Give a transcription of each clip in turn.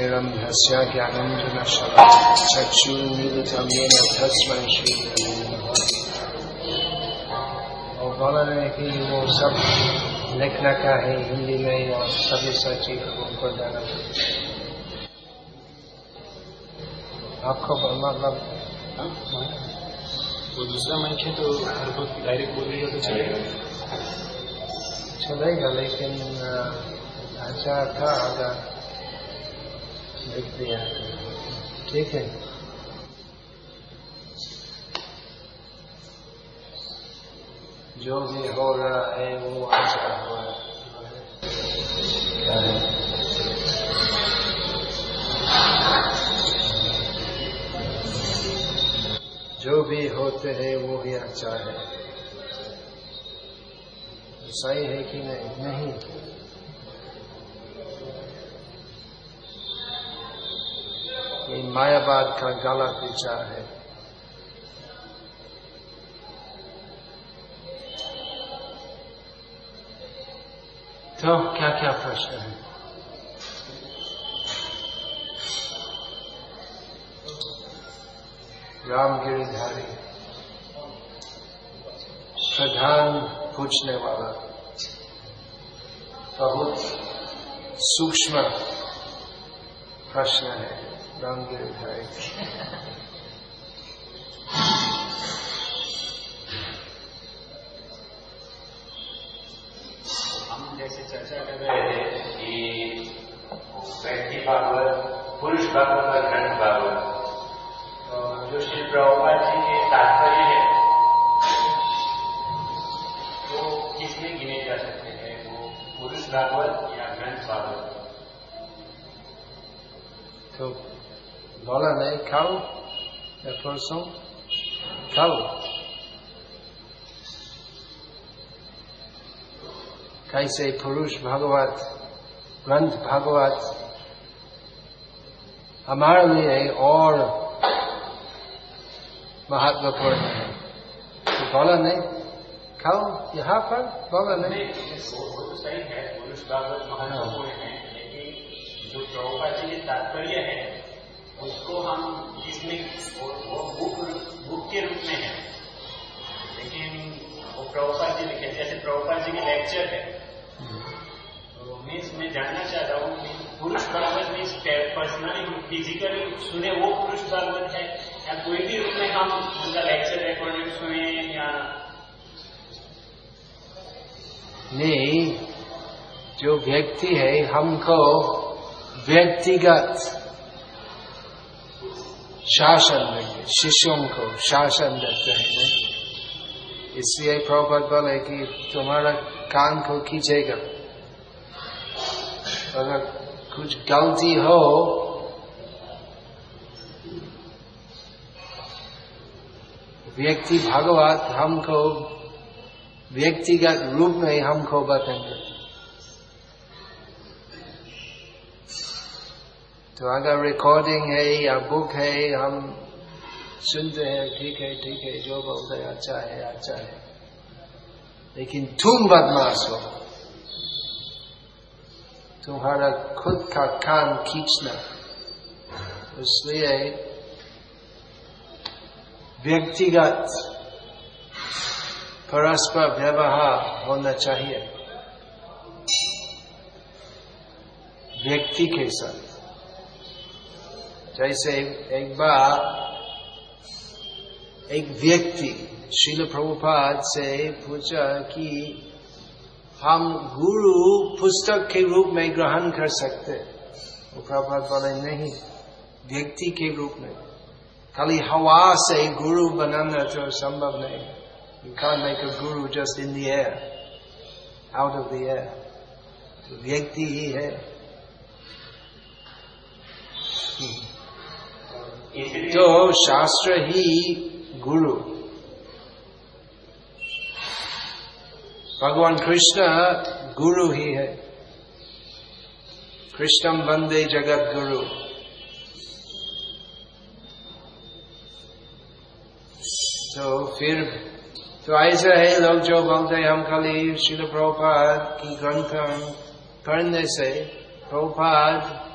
स्मिरन्धस्य ज्ञानञ्जनशल चक्षुर्मीलितं येन तस्मै और बोला है कि वो सब लिखना का है हिंदी में और सभी सचिव उनको देना आपको मतलब वो दूसरा माइक है तो हर वक्त डायरेक्ट बोल रही हो तो चलेगा। चलेगा लेकिन अच्छा था अगर ठीक है। जो भी हो रहा है, वो अच्छा हो है। जो भी होते हैं, वो भी अच्छा है। सही है कि नहीं? नहीं। ये मायावाद का गलत विचार है। तो क्या क्या प्रश्न है? रामगिरीधारी, प्रधान पूछने वाला, बहुत सूक्ष्म प्रश्न है। रामगिरी भाई हम जैसे चर्चा कर रहे थे कि व्यक्ति भागवत पुरुष भागवत और ग्रंथ भागवत तो जो श्री प्रभुपाद जी के तात्पर्य है वो किसमें गिने जा सकते हैं? वो पुरुष भागवत या ग्रंथ भागवत तो बोला नहीं कल या परसों कल कैसे पुरुष भागवत ग्रंथ भागवत हमारे लिए और महत्वपूर्ण है। तो बोला नहीं कल यहाँ पर बोला नहीं वो तो सही है पुरुष भागवत महत्वपूर्ण है, लेकिन जो प्रभुपाद जी के तात्पर्य है उसको हम जिसमें वो, बुक बुक के रूप में है। लेकिन वो प्रभुपाद जी लिखे जैसे प्रभुपाद जी के लेक्चर है तो मीन्स मैं जानना चाहता हूँ पुरुष भागवत मीन्स पर्सनली फिजिकली सुने वो पुरुष भागवत है या कोई भी रूप में हम उनका लेक्चर रिकॉर्डिंग सुने या नहीं जो व्यक्ति है हमको व्यक्तिगत शासन देंगे शिष्यों को शासन देते हैं। इसलिए प्रभुपद बोले कि तुम्हारा कान को खींचेगा अगर कुछ गलती हो, व्यक्ति भगवत हमको, व्यक्तिगत रूप में हमको बताएँगे। तो अगर रिकॉर्डिंग है या बुक है, हम सुनते हैं, ठीक है ठीक है, जो बोलते हैं अच्छा है अच्छा है। लेकिन तुम बदमाश हो। तुम्हारा खुद का कान खींचना। इसलिए व्यक्तिगत परस्पर व्यवहार होना चाहिए। व्यक्ति के साथ। जैसे एक बार एक व्यक्ति शिल प्रभुपाद से पूछा कि हम गुरु पुस्तक के रूप में ग्रहण कर सकते वो प्रभुपाद बोले नहीं व्यक्ति के रूप में। खाली हवा से गुरु बनाना तो संभव नहीं। You can't a guru just in the air, out of the air. तो व्यक्ति ही है। तो शास्त्र ही गुरु। भगवान कृष्ण गुरु ही है। कृष्णम वंदे जगत गुरु। तो फिर तो ऐसा है लोग जो बोलते हम खाली शिल प्रभुपाद की ग्रंथ पढ़ने से, प्रभुपाद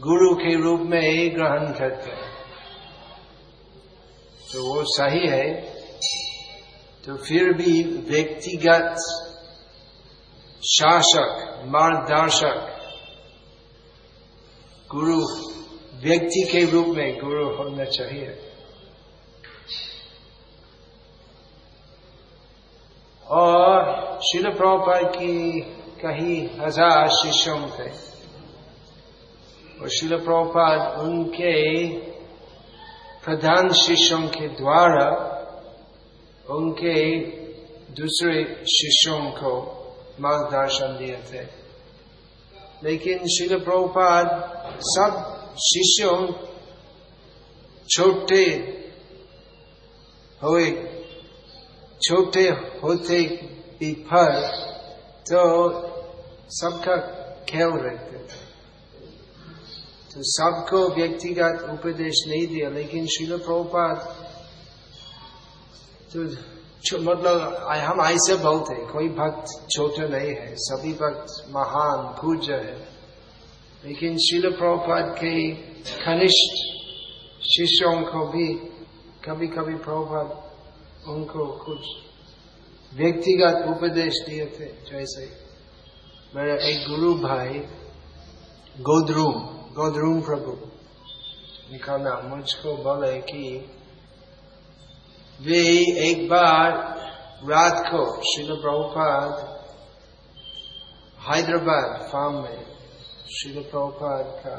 गुरु के रूप में ही ग्रहण करते हैं। तो वो सही है। तो फिर भी व्यक्तिगत शासक, मार्गदर्शक, गुरु, व्यक्ति के रूप में गुरु होना चाहिए। और शिल प्रभुपाद की कहीं हज़ार शिष्यों थे और शिल प्रभुपाद उनके प्रधान शिष्यों के द्वारा उनके दूसरे शिष्यों को मार्गदर्शन दिए थे। लेकिन शिल प्रभुपाद सब शिष्यों छोटे हुए, छोटे होते भी फल तो सबका ख्याल रखते थे तो सबको व्यक्तिगत उपदेश नहीं दिया, लेकिन शिल प्रभुपाद तो मतलब हम ऐसे बहुत है, कोई भक्त छोटे नहीं है, सभी भक्त महान, पूज्य है। लेकिन शिल प्रभुपाद के कनिष्ठ शिष्यों को भी कभी कभी प्रभुपाद उनको कुछ व्यक्तिगत उपदेश दिए थे, जैसे मेरा एक गुरु भाई, गोदरूम। गोदरूम प्रभु नाम मुझको बोले कि वे एक बार रात को शिल प्रभुपाद हैदराबाद फार्म में शिल प्रभुपाद का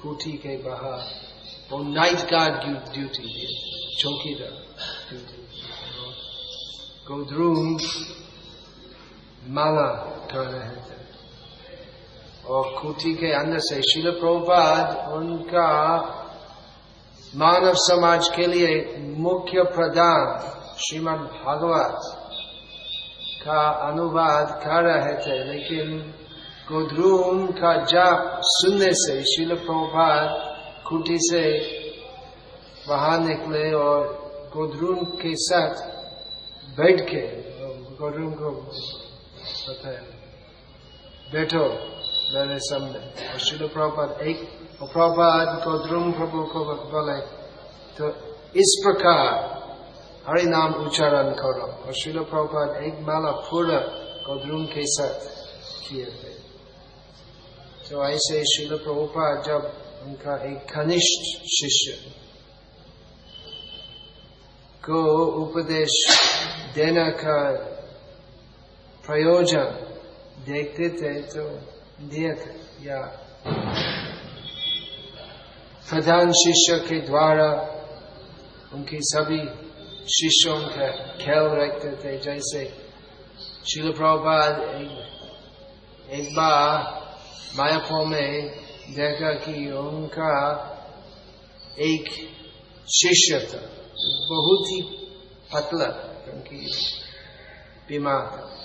खूटी के बाहर वो नाइट गार्ड ड्यूटी चौकीदार ड्यूटी गोद्रूम माला कर रहे थे और खूटी के अंदर से शिल प्रभुपाद उनका मानव समाज के लिए मुख्य प्रदान श्रीमद भागवत का अनुवाद कर रहे थे। लेकिन गोद्रूम का जाप सुनने से शिल प्रभुपाद खूटी से बाहर निकले और गोद्रूम के साथ बैठ के गौरव को बताया, बैठो। मेरे सामने और प्रभात एक प्रभात गौद्रुम प्रभु को बोले तो इस प्रकार हरि नाम उच्चारण करो और शिल प्रभात एक माला पूरा गौद्रुम के साथ किए थे तो ऐसे शिल प्रभुपाद जब उनका एक कनिष्ठ शिष्य को उपदेश देने का प्रयोजन देखते थे तो थे या प्रधान शिष्य के द्वारा उनकी सभी शिष्यों का ख्याल रखते थे जैसे शिल प्रभाद एक, एक बार मायापुर में देखा कि उनका एक शिष्य था बहुत ही पतला क्योंकि बीमार था।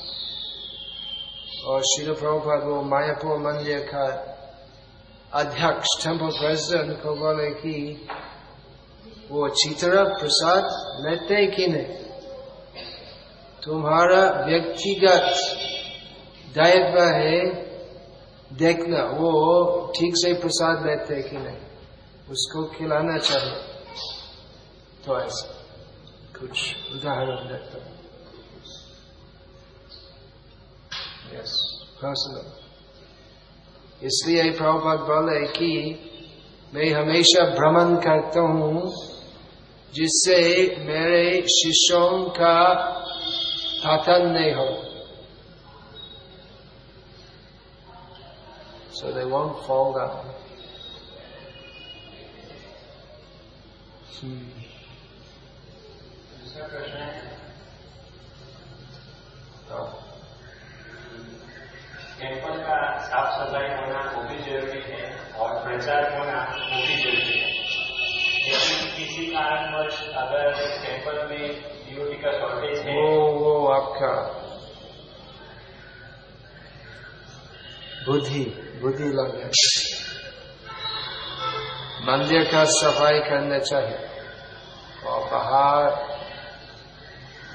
और शिल प्रभुपाद वो मायापुर मंदिर का अध्यक्ष टेंपल प्रेसिडेंट को बोले कि वो अच्छी प्रसाद लेते कि नहीं? तुम्हारा व्यक्तिगत दायित्व है देखना, वो ठीक से प्रसाद लेते कि नहीं? उसको खिलाना चाहिए। तो ऐसा कुछ उदाहरण देता हूँ। यस पर्सनल इसलिए प्रभुपद बोले कि मैं हमेशा भ्रमण करता हूँ जिससे मेरे शिष्यों का पतन नहीं हो। So they won't fall down. Hmm. Temple का साफ़ सफ़ाई होना वो भी ज़रूरी है और प्रचार होना वो भी ज़रूरी है। लेकिन किसी कारणवश अगर टेंपल में ड्यूटी का शॉर्टेज है, वो वो आपका बुद्धि बुद्धि लग मंदिर का सफ़ाई करना चाहिए और बाहर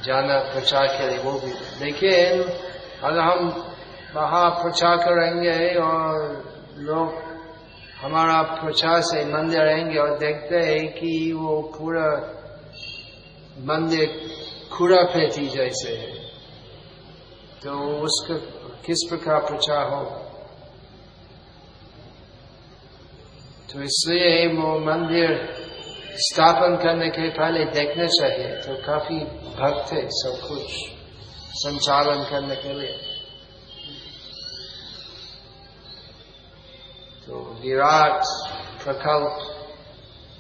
जाना, प्रचार के लिए वो भी। लेकिन अगर हम बाहर प्रचार करेंगे और लोग हमारा प्रचार से मंदिर आएँगे और देखते हैं कि वो पूरा मंदिर खुरा फेंटी जैसे है। तो उसका किस प्रकार प्रचार हो? तो इसलिए वो मंदिर स्थापन करने के पहले देखना चाहिए। तो काफ़ी भक्त है सब कुछ संचालन करने के लिए। तो विराट प्रकल्प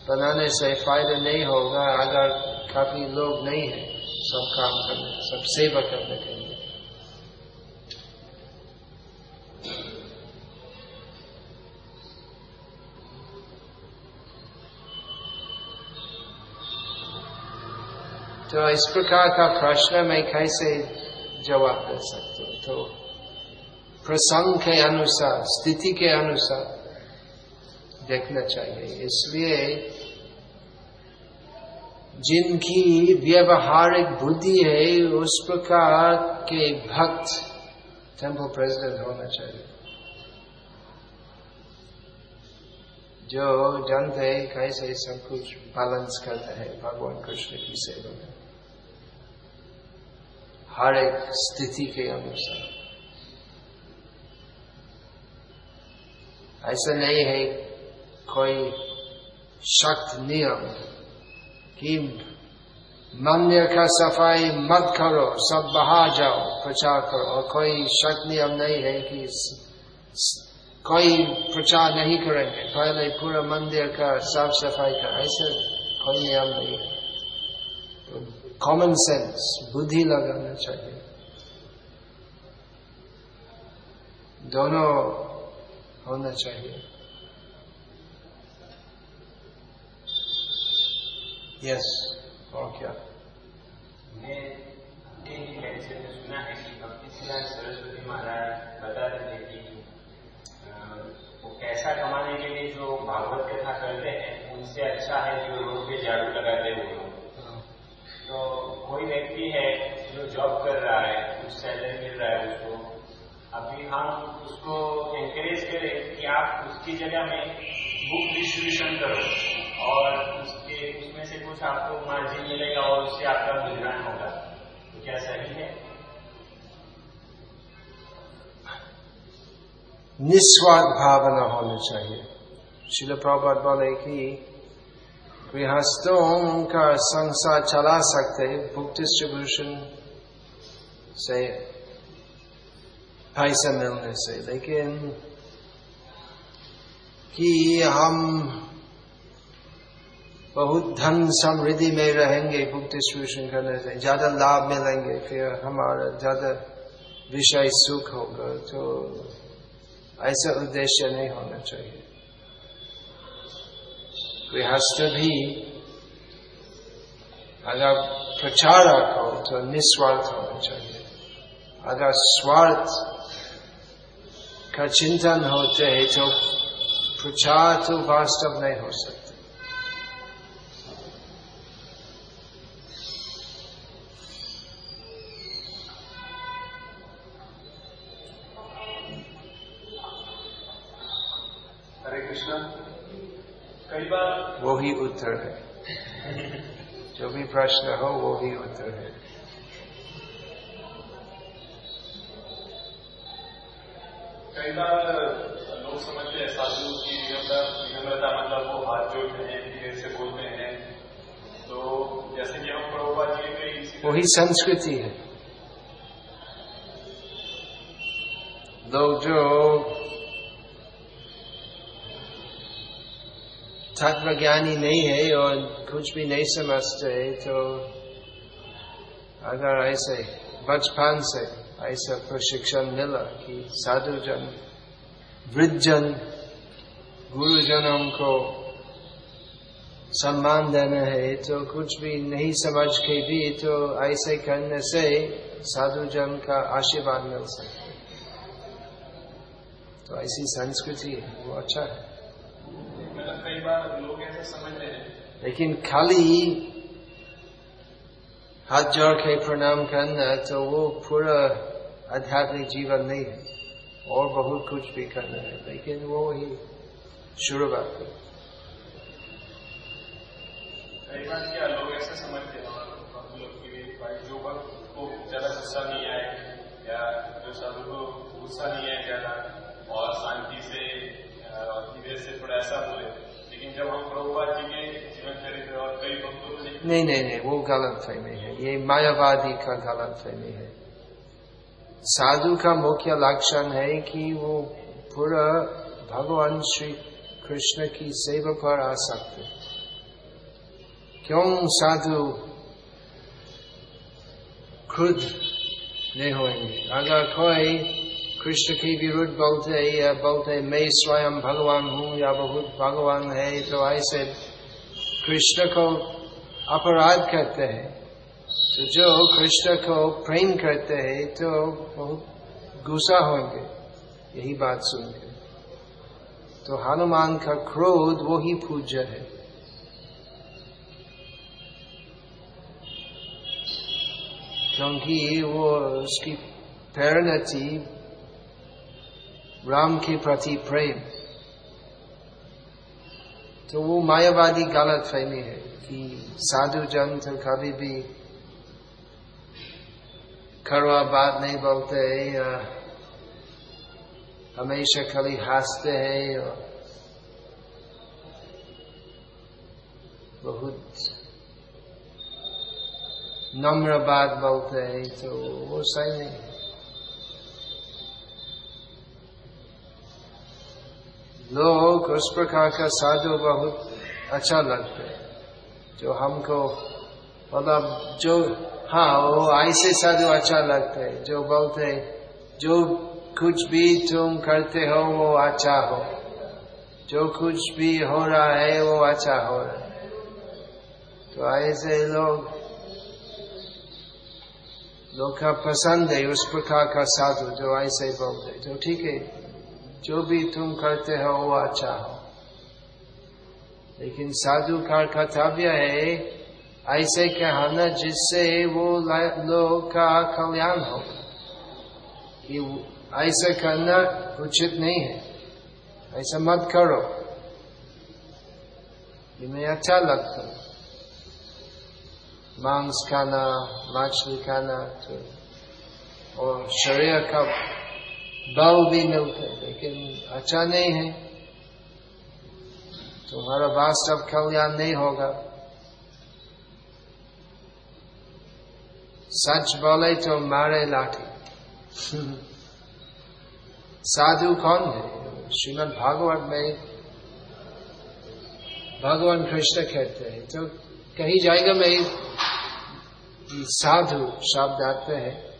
बनाने से फ़ायदा नहीं होगा अगर काफ़ी लोग नहीं है सब काम करने, सब सेवा करने के लिए। तो इस प्रकार का प्रश्न मैं कैसे जवाब दे सकता हूँ? तो प्रसंग के अनुसार, स्थिति के अनुसार देखना चाहिए। इसलिए जिनकी व्यवहारिक बुद्धि है, उस प्रकार के भक्त टेंपल प्रेसिडेंट होना चाहिए। जो जानते हैं कैसे सब कुछ बैलेंस करते हैं भगवान कृष्ण की सेवा में। हर एक स्थिति के अनुसार। ऐसा नहीं है कोई सख्त नियम कि मंदिर का सफ़ाई मत करो, सब बाहर जाओ, प्रचार करो। और कोई सख्त नियम नहीं है कि कोई प्रचार नहीं करेंगे। पहले पूरा मंदिर का साफ़ सफ़ाई का, ऐसे कोई नियम नहीं है। तो कॉमन सेंस बुद्धि लगाना चाहिए। दोनों होना चाहिए। यस और क्या? सुना है कि सरस्वती महाराज बता रहे थे कि वो पैसा कमाने के लिए जो भागवत कथा करते हैं उनसे अच्छा है जो रोड पे झाड़ू लगाते हाँ। तो कोई व्यक्ति है जो जॉब कर रहा है कुछ सैलरी मिल रहा है उसको अभी हम उसको करें कि आप उसकी जगह में बुक डिस्ट्रीब्यूशन करो और उसके से कुछ आपको मार्जिन मिलेगा और उससे आपका गुजरान होगा। तो क्या सही है? निस्वार्थ भावना होनी चाहिए। शिल प्रभात बोले कि गृहस्थों का संसार चला सकते बुक डिस्ट्रीब्यूशन से पैसा मिलने से। लेकिन कि हम बहुत धन समृद्धि में रहेंगे बुक डिस्ट्रीब्यूशन करने से ज़्यादा लाभ मिलेंगे, फिर हमारा ज़्यादा विषय सुख होगा। तो ऐसा उद्देश्य नहीं होना चाहिए। गृहस्थ भी अगर प्रचारक हो तो निस्वार्थ होना चाहिए। अगर स्वार्थ का चिंतन होते है तो प्रचार तो वास्तव नहीं हो सकते हरे कृष्ण कई बार वो ही उत्तर है। जो भी प्रश्न हो वो ही उत्तर है। कई बार लोग समझते हैं साधु की विनम्रता मतलब वो हाथ जोड़ते हैं धीरे से बोलते हैं। तो जैसे कि हम प्रभुपा जी के वही संस्कृति है। लोग जो तत्व ज्ञानी नहीं है और कुछ भी नहीं समझते तो अगर ऐसे बचपन से ऐसा प्रशिक्षण मिला कि साधु जन वृद्धजन गुरुजनों को सम्मान देना है तो कुछ भी नहीं समझ के भी तो ऐसे करने से साधु जन का आशीर्वाद मिल सकता तो ऐसी संस्कृति है वो अच्छा है कई बार लोग ऐसे समझते हैं। लेकिन खाली हाथ जोड़ के प्रणाम करना तो वो पूरा आध्यात्मिक जीवन नहीं है और बहुत कुछ भी करना है लेकिन वो ही शुरुआत कई बार क्या लोग ऐसे समझते हैं जो वक्त को ज़्यादा गुस्सा नहीं आए या जो साधु को गुस्सा नहीं आए ज़्यादा और शांति से धीरे से थोड़ा ऐसा बोले। नहीं नहीं नहीं, वो गलत फहमी है। ये मायावादी का गलत फहमी है। साधु का मुख्य लक्षण है कि वो पूरा भगवान श्री कृष्ण की सेवा पर आ सकते क्यों साधु खुद नहीं होंगे अगर कोई कृष्ण के विरुद्ध बोलते या बोलते मैं स्वयं भगवान हूँ, या बहुत भगवान है तो ऐसे कृष्ण को अपराध करते हैं। तो जो कृष्ण को प्रेम करते हैं तो बहुत गुस्सा होंगे। यही बात सुनकर। तो हनुमान का क्रोध वो ही पूज्य है। क्योंकि वो उसकी प्रेरणा थी राम के प्रति प्रेम। तो वो मायावादी गलत फहमी है कि साधु जन तो कभी भी खरवा बात नहीं बोलते या हमेशा खाली हँसते हैं और बहुत नम्र बात बोलते हैं तो वो सही नहीं लोग उस प्रकार का साधु बहुत अच्छा लगता है। जो हमको मतलब जो हाँ वो ऐसे साधु अच्छा लगता है, जो बोलते जो कुछ भी तुम करते हो, वो अच्छा हो। जो कुछ भी हो रहा है, वो अच्छा हो रहा है। तो ऐसे लोग लोग का पसंद है उस प्रकार का साधु, जो ऐसे बोलते तो ठीक है जो भी तुम करते हो वो अच्छा हो। लेकिन साधु का कर्तव्य है, ऐसे कहना जिससे वो लोग का कल्याण हो। कि ऐसा करना उचित नहीं है। ऐसा मत करो कि मैं अच्छा लगता मांस खाना, मछली खाना तो और शरीर का बल भी मिलते लेकिन अच्छा नहीं है। तुम्हारा वास्तव कल्याण नहीं होगा? सच बोले तो मारे लाठी। साधु कौन है? श्रीमद भागवत में भगवान कृष्ण कहते हैं तो कहीं जाएगा में, साधु शब्द आते हैं।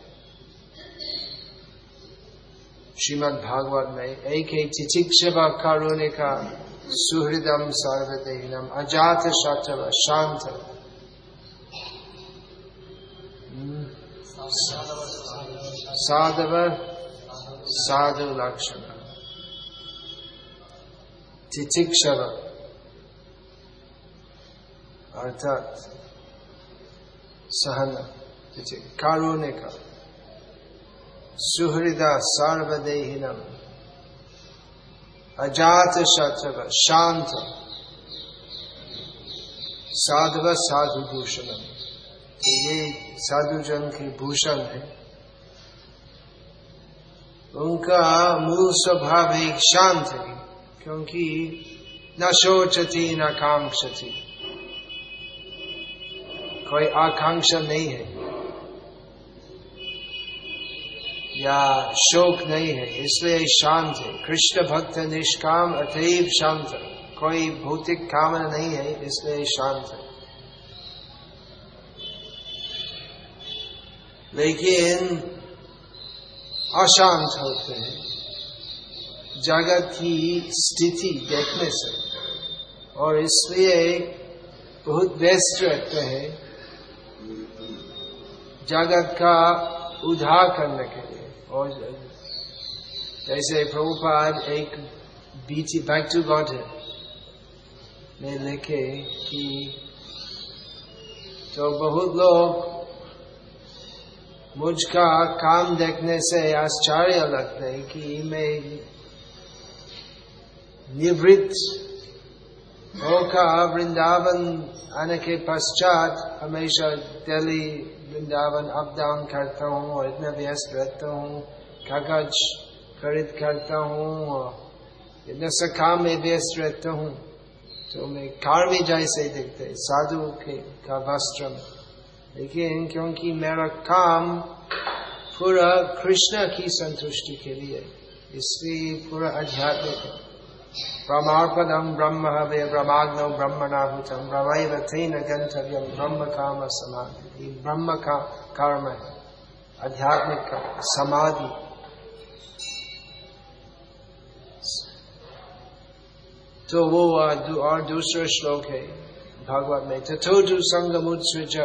श्रीमद भागवत में एक ही चिचिक्षवा कारुण्य का सुहृदम सर्वदेहिनम अजात शतव शांत। साधव साधु लक्षण। तितिक्षर अर्थात सहन। कारुणिक सुहृदा सर्वदेहिनम। अजात शत्रव शांत। साधव साधु भूषणम ये साधु जन की भूषण है। उनका मूल स्वभाव एक शांत है, क्योंकि न सोचती न कांक्षती। कोई आकांक्षा नहीं है। या शोक नहीं है, इसलिए शांत है। कृष्ण भक्त निष्काम अतएव शांत है। कोई भौतिक कामना नहीं है, इसलिए शांत है। लेकिन अशांत होते हैं। जगत की स्थिति देखने से। और इसलिए बहुत व्यस्त रहते हैं। जगत का उद्धार करने के लिए। और जैसे प्रभुपाद एक बीच बैक टू गॉड में लिखे कि तो बहुत लोग मुझका काम देखने से आश्चर्य लगते है कि मैं निवृत्त होकर वृंदावन आने के पश्चात हमेशा दिल्ली वृंदावन अप डाउन करता हूँ और इतना व्यस्त रहता हूँ, कागज़ खरीद करता हूँ और इतना काम में व्यस्त रहता हूँ। तो मैं कार में जैसे देखते साधु के का वस्त्र लेकिन क्योंकि मेरा काम पूरा कृष्ण की संतुष्टि के लिए, इसलिए पूरा आध्यात्मिक ब्रह्मार्पणम ब्रह्म हवे ब्रह्माग्नौ ब्रह्मणाभूतम ब्रह्म तेन गंतव्यम ब्रह्म काम समाधि। ब्रह्म का कर्म है। आध्यात्मिक समाधि। तो वो और दूसरा श्लोक है, भगवत में। तथोजु संगमुत्सृज।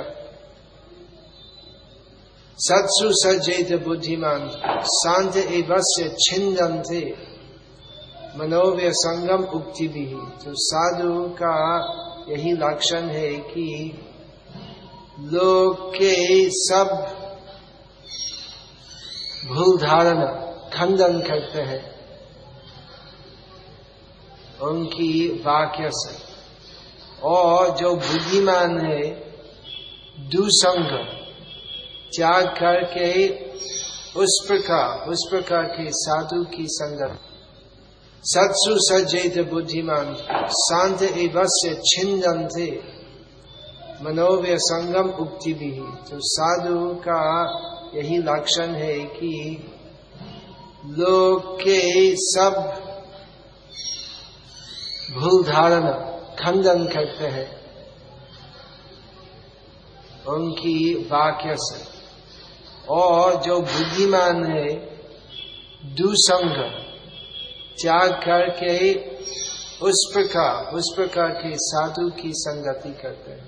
सत्सु सज्जित बुद्धिमान। शांत एवं थे मनोव्य संगम उक्ति भी तो साधु का यही लक्षण है कि लोग के सब भूल धारणा, खंडन करते हैं। उनकी वाक्य से। और जो बुद्धिमान है, दुसंग, त्याग करके उस प्रकार उस प्रकार के साधु की संगत। सत्सु सज्जित बुद्धिमान शांत एवस्य थे मनोव्य संगम उक्ति भी तो साधु का यही लक्षण है कि लोग के सब भूल धारणा, खंडन करते हैं। उनकी वाक्य से। और जो बुद्धिमान है, दुसंग। त्याग करके उस प्रकार उस प्रकार के साधु की संगति करते हैं।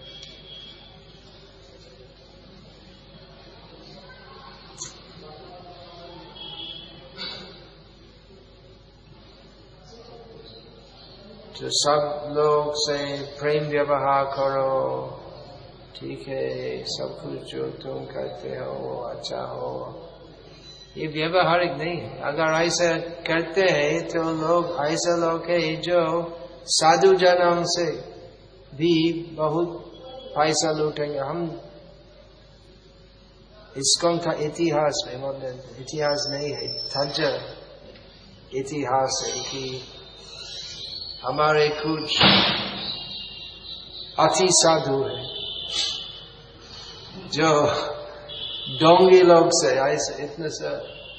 तो सब लोग से प्रेम व्यवहार करो, ठीक है, सब कुछ जो तुम करते हो अच्छा हो। ये व्यवहारिक नहीं है। अगर ऐसा करते हैं तो लोग ऐसे लोग है जो साधु जनों से भी बहुत पैसा लूटेंगे। हम इसको का इतिहास में मतलब इतिहास नहीं है थज इतिहास है कि हमारे कुछ अति साधु है, जो डोंगी लोग से ऐसे इतने से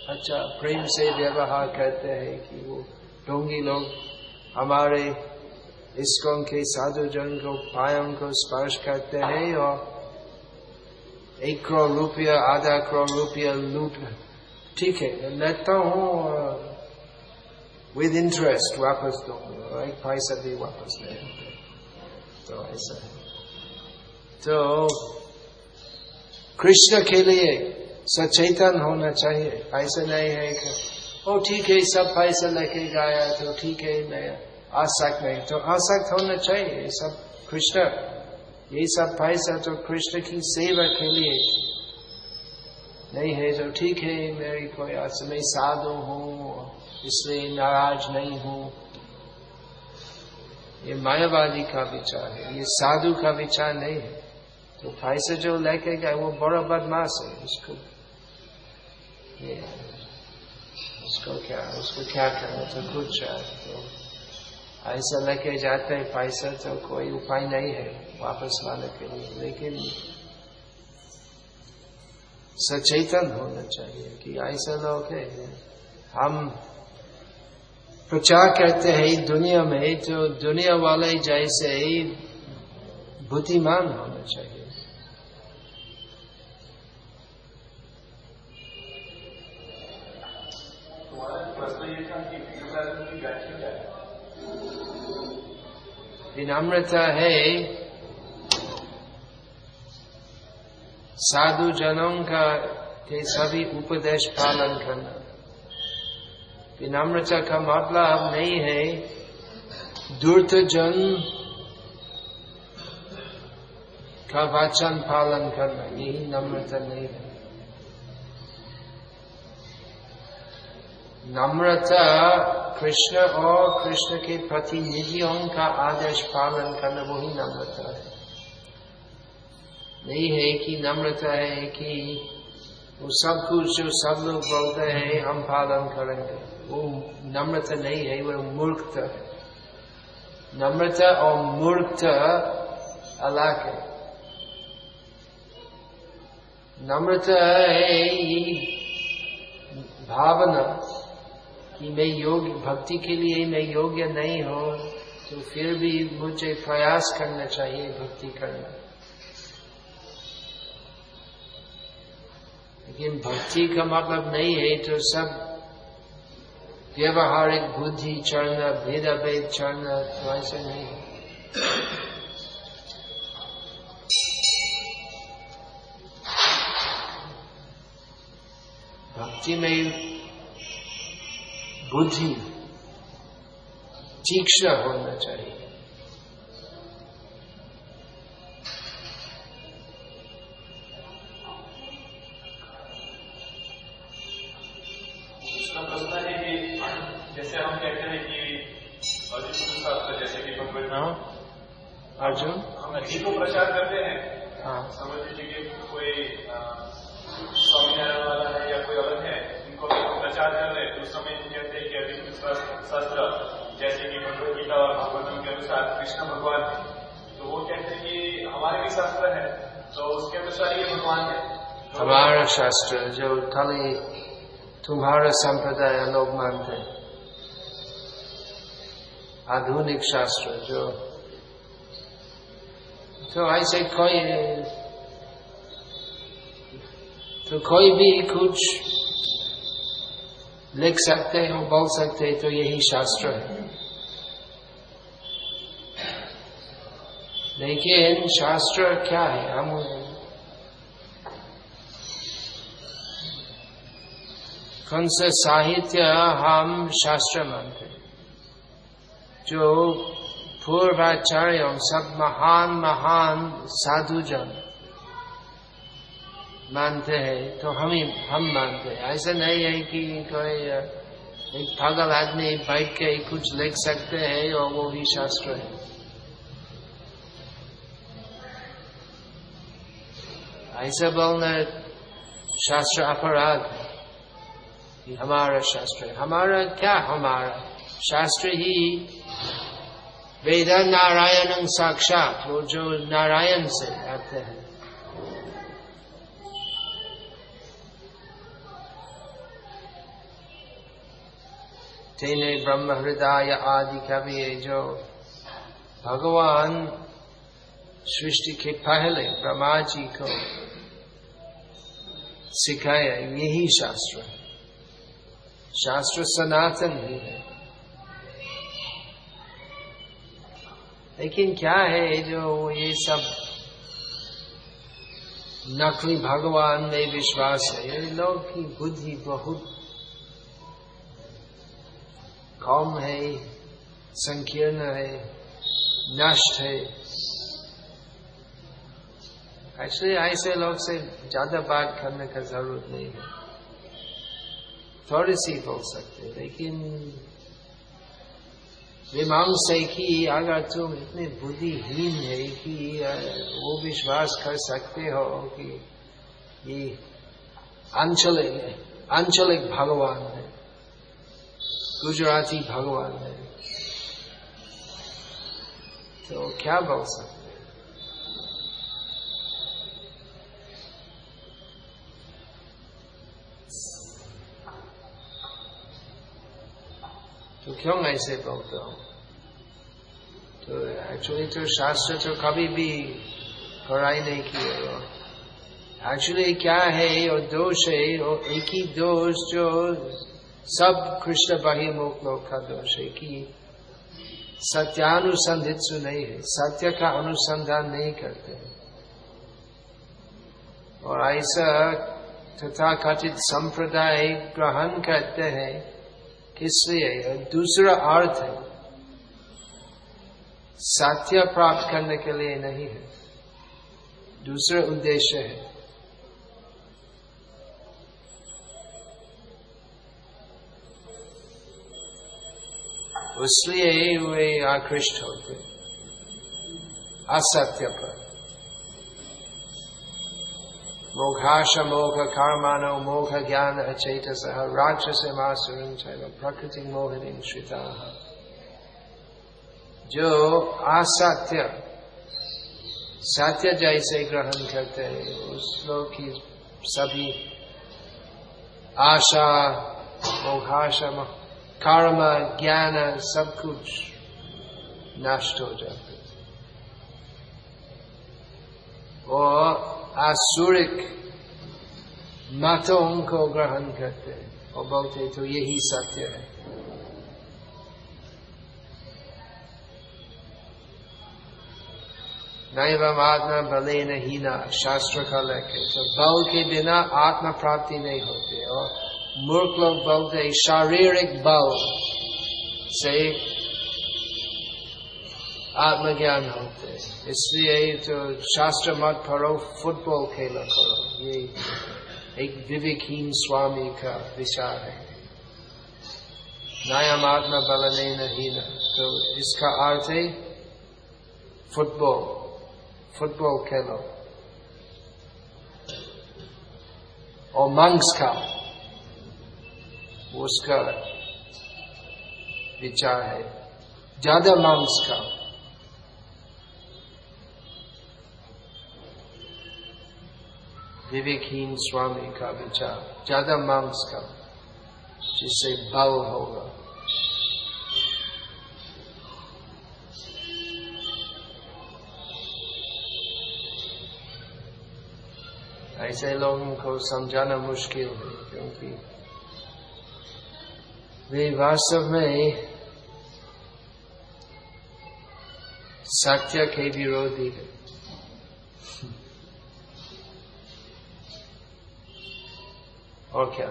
अच्छा प्रेम से व्यवहार करते हैं कि वो डोंगी लोग हमारे इसको के साधु जन को, पायों को स्पर्श करते हैं और एक करोड़ रुपया, आधा करोड़ रुपया लूट ठीक है, लेता हूँ विद इंटरेस्ट वापस दो, एक पैसा भी वापस नहीं तो ऐसा है। तो कृष्ण के लिए सचेतन होना चाहिए। ऐसा नहीं है कि, ओ, ठीक है, सब पैसा लेके गया तो ठीक है, मैं आसक्त नहीं। तो आसक्त होना चाहिए सब कृष्ण। ये सब पैसा तो कृष्ण की सेवा के लिए। नहीं है तो ठीक है मेरी कोई मैं साधु हूँ, इसलिए नाराज़ नहीं हूँ। ये मायावादी का विचार है, ये साधु का विचार नहीं है। तो पैसे जो लेके गए वो बड़ा बदमाश है उसको ये उसको क्या उसको क्या करना तो कुछ तो ऐसा लेके जाते हैं पैसा तो कोई उपाय नहीं है वापस लाने के लिए लेकिन सचेतन होना चाहिए कि ऐसा लोग है हम प्रचार करते हैं दुनिया में तो दुनिया वाले जैसे ही बुद्धिमान होना चाहिए विनम्रता है। साधु जनों का के सभी उपदेश पालन करना। विनम्रता का मतलब नहीं है। दूर्थ जन का वाचन पालन करना यही नम्रता नहीं है। नम्रता कृष्ण और कृष्ण के प्रतिनिधियों का आदेश पालन करना वही नम्रता है। नहीं है कि नम्रता है कि वो सब कुछ जो सब लोग बोलते हैं, हम पालन करेंगे। वो नम्रता नहीं है, वो मूर्खता है। नम्रता और मूर्खता अलग है। नम्रता है भावना। कि मैं योग, भक्ति के लिए मैं योग्य नहीं हो तो फिर भी मुझे प्रयास करना चाहिए भक्ति करना। लेकिन भक्ति का मतलब नहीं है तो सब व्यवहारिक बुद्धि चढ़ना, भेदाभेद चढ़ना तो ऐसा नहीं है। भक्ति में बुद्धि तीक्ष्ण होना चाहिए। शास्त्र जो खाली तुम्हारा संप्रदाय लोग मानते आधुनिक शास्त्र, जो तो ऐसे कोई तो कोई भी कुछ लिख सकते हैं, बोल सकते हैं तो यही शास्त्र है। लेकिन शास्त्र क्या है? हम से साहित्य हम शास्त्र मानते जो पूर्वाचार्यों, सब महान महान साधु जन मानते हैं तो हम ही, हम मानते हैं। ऐसा नहीं है कि कोई एक पागल आदमी बैठ के कुछ लिख सकते हैं और वो ही शास्त्र है। ऐसा बोलना शास्त्र अपराध। है हमारा शास्त्र हमारा क्या हमारा? शास्त्र ही वेद नारायण साक्षात वो जो नारायण से आते हैं। तेने ब्रह्म हृदय आदि कवि जो भगवान सृष्टि के पहले ब्रह्मा जी को सिखाया, यही शास्त्र है। शास्त्र सनातन ही। है लेकिन क्या है जो ये सब नकली भगवान में विश्वास है? ये लोग की बुद्धि बहुत कम है, संकीर्ण है, नष्ट है। एक्चुअली ऐसे लोग से ज़्यादा बात करने का ज़रूरत नहीं है। थोड़ी सी बोल सकते लेकिन विमांग से कि अगर तुम इतने बुद्धिहीन है कि वो विश्वास कर सकते हो कि ये आंचलिक आंचलिक भगवान है, गुजराती भगवान है। तो क्या बोल सकते तो क्यों ऐसे बोलते हो? तो एक्चुअली तो शास्त्र तो कभी भी पढ़ाई नहीं किए एक्चुअली क्या है और दोष है और एक ही दोष जो सब कृष्ण बहिमुख लोग का दोष है कि सत्यानुसंधित नहीं है। सत्य का अनुसंधान नहीं करते। और ऐसा तथा कथित संप्रदाय ग्रहण करते हैं। इसलिए दूसरा अर्थ है। सत्य प्राप्त करने के लिए नहीं है। दूसरा उद्देश्य है। इसलिए वे आकृष्ट होते असत्य पर। मोघाश, मोघ कर्मानो मोघ ज्ञान अचेत सह राक्षस मासुरम प्रकृति मोहनी श्रिता। जो असत्य सत्य जैसे ग्रहण करते हैं, उस लोग की सभी आशा, मोघाशा कर्म, ज्ञान, सब कुछ नष्ट हो जाते और आसुरिक मतों को ग्रहण करते और बोलते तो यही सत्य है। नैवम आत्मा बले नहीं ना, शास्त्र का लेके तो बल के बिना आत्मा प्राप्ति नहीं होती। और मूर्ख लोग बोलते शारीरिक बल से आत्मज्ञान होते इसलिए तो शास्त्र मत पढ़ो, फुटबॉल खेला करो। ये एक विवेकहीन स्वामी का विचार है। नयम आत्मा बल नहीं ना। तो इसका अर्थ है, फुटबॉल फुटबॉल खेलो। और मांस का, उसका विचार है। ज़्यादा मांस खाओ विवेकहीन स्वामी का विचार, ज़्यादा मांस का, जिससे बल होगा। ऐसे लोगों को समझाना मुश्किल है, क्योंकि वे वास्तव में सत्य के विरोधी है। और क्या?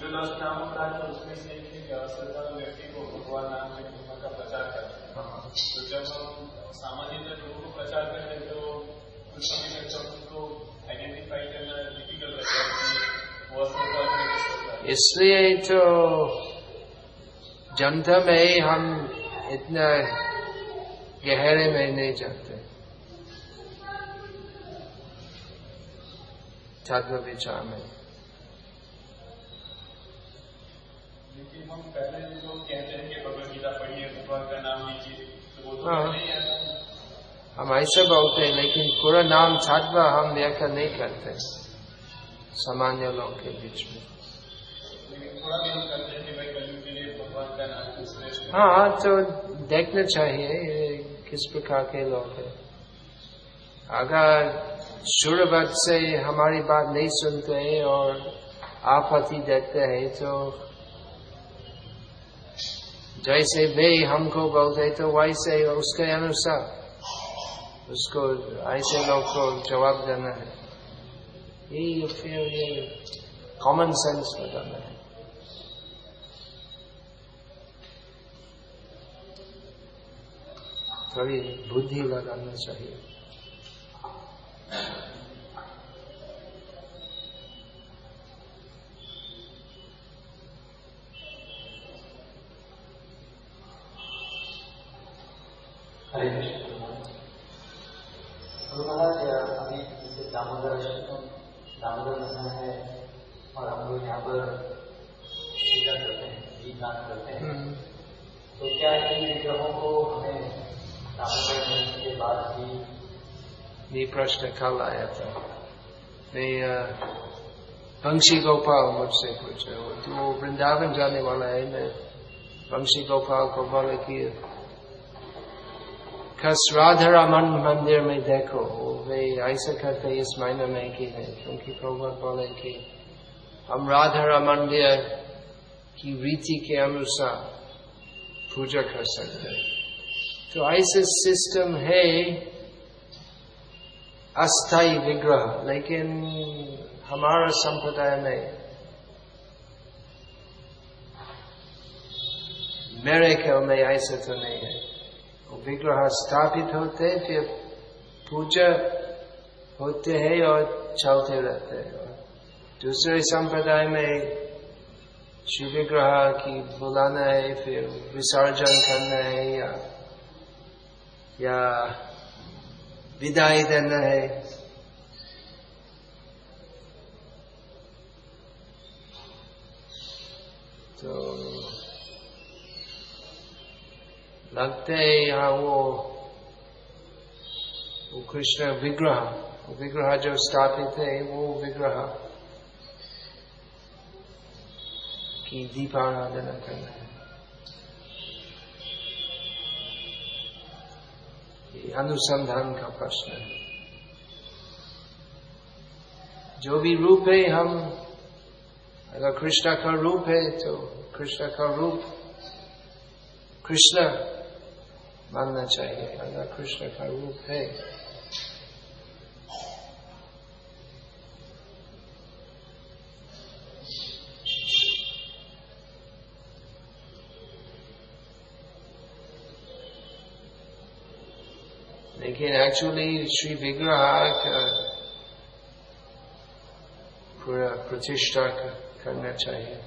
जो दस नाम होता है तो उसमें से एक व्यक्ति को भगवान नाम से का प्रचार करता है। हाँ। तो जब हम सामान्य लोगों को प्रचार करते हैं तो कुछ समय तक सबको आइडेंटिफाई करना डिफ़िकल्ट रहता है इसलिए तो जनता में हम इतना गहरे में नहीं जाते। छात्र विचार में हम पहले जो कहते हैं कि भगवत गीता पढ़िए भगवान का नाम लीजिए तो वो तो हाँ। हम ऐसे बोलते हैं लेकिन पूरा नाम छात्वा हम व्याख्या नहीं करते। सामान्य लोगों के बीच में। हाँ तो देखना चाहिए किस प्रकार के लोग हैं। अगर शुरुआत से हमारी बात नहीं सुनते हैं और आपत्ति देते हैं तो जैसे वे हमको बोलते तो वैसे उसके अनुसार उसको ऐसे लोग को जवाब देना है। ये फिर ये कॉमन सेंस बताना है। थोड़ी बुद्धि लगाना चाहिए। हरे कृष्ण तो महाराज अभी जैसे दामोदर दामोदर महीना है और हम लोग यहाँ पर पूजा करते हैं गीत गान करते हैं हम्म। तो क्या इन विग्रहों को हमें दामोदर के बाद भी ये प्रश्न कल आया था। मैं वंशी गोपाल मुझसे पूछे तो वृंदावन जाने वाला है। मैं वंशी गोपाल को बोले कि राधा रमन मंदिर में देखो। वे ऐसा करते इस महीने में कि नहीं, क्योंकि प्रभुत बोले कि, हम राधा रमन मंदिर की रीति के अनुसार पूजा कर सकते हैं। तो ऐसे सिस्टम है अस्थाई विग्रह, लेकिन हमारा संप्रदाय में मेरे ख्याल में ऐसा तो नहीं है। विग्रह स्थापित होते, फिर पूजा होते हैं और चलते रहते हैं। दूसरे संप्रदाय में शिव विग्रह की बुलाना है, फिर विसर्जन करना है या या विदाई देना है। तो लगते है यहाँ वो वो कृष्ण विग्रह विग्रह जो स्थापित है, वो विग्रह की दीपाराधना करना है। अनुसंधान का प्रश्न है। जो भी रूप है, हम अगर कृष्ण का रूप है तो कृष्ण का रूप कृष्ण मानना चाहिए। अगर कृष्ण का रूप है एक्चुअली श्री विग्रह का पूरा प्रतिष्ठा करना चाहिए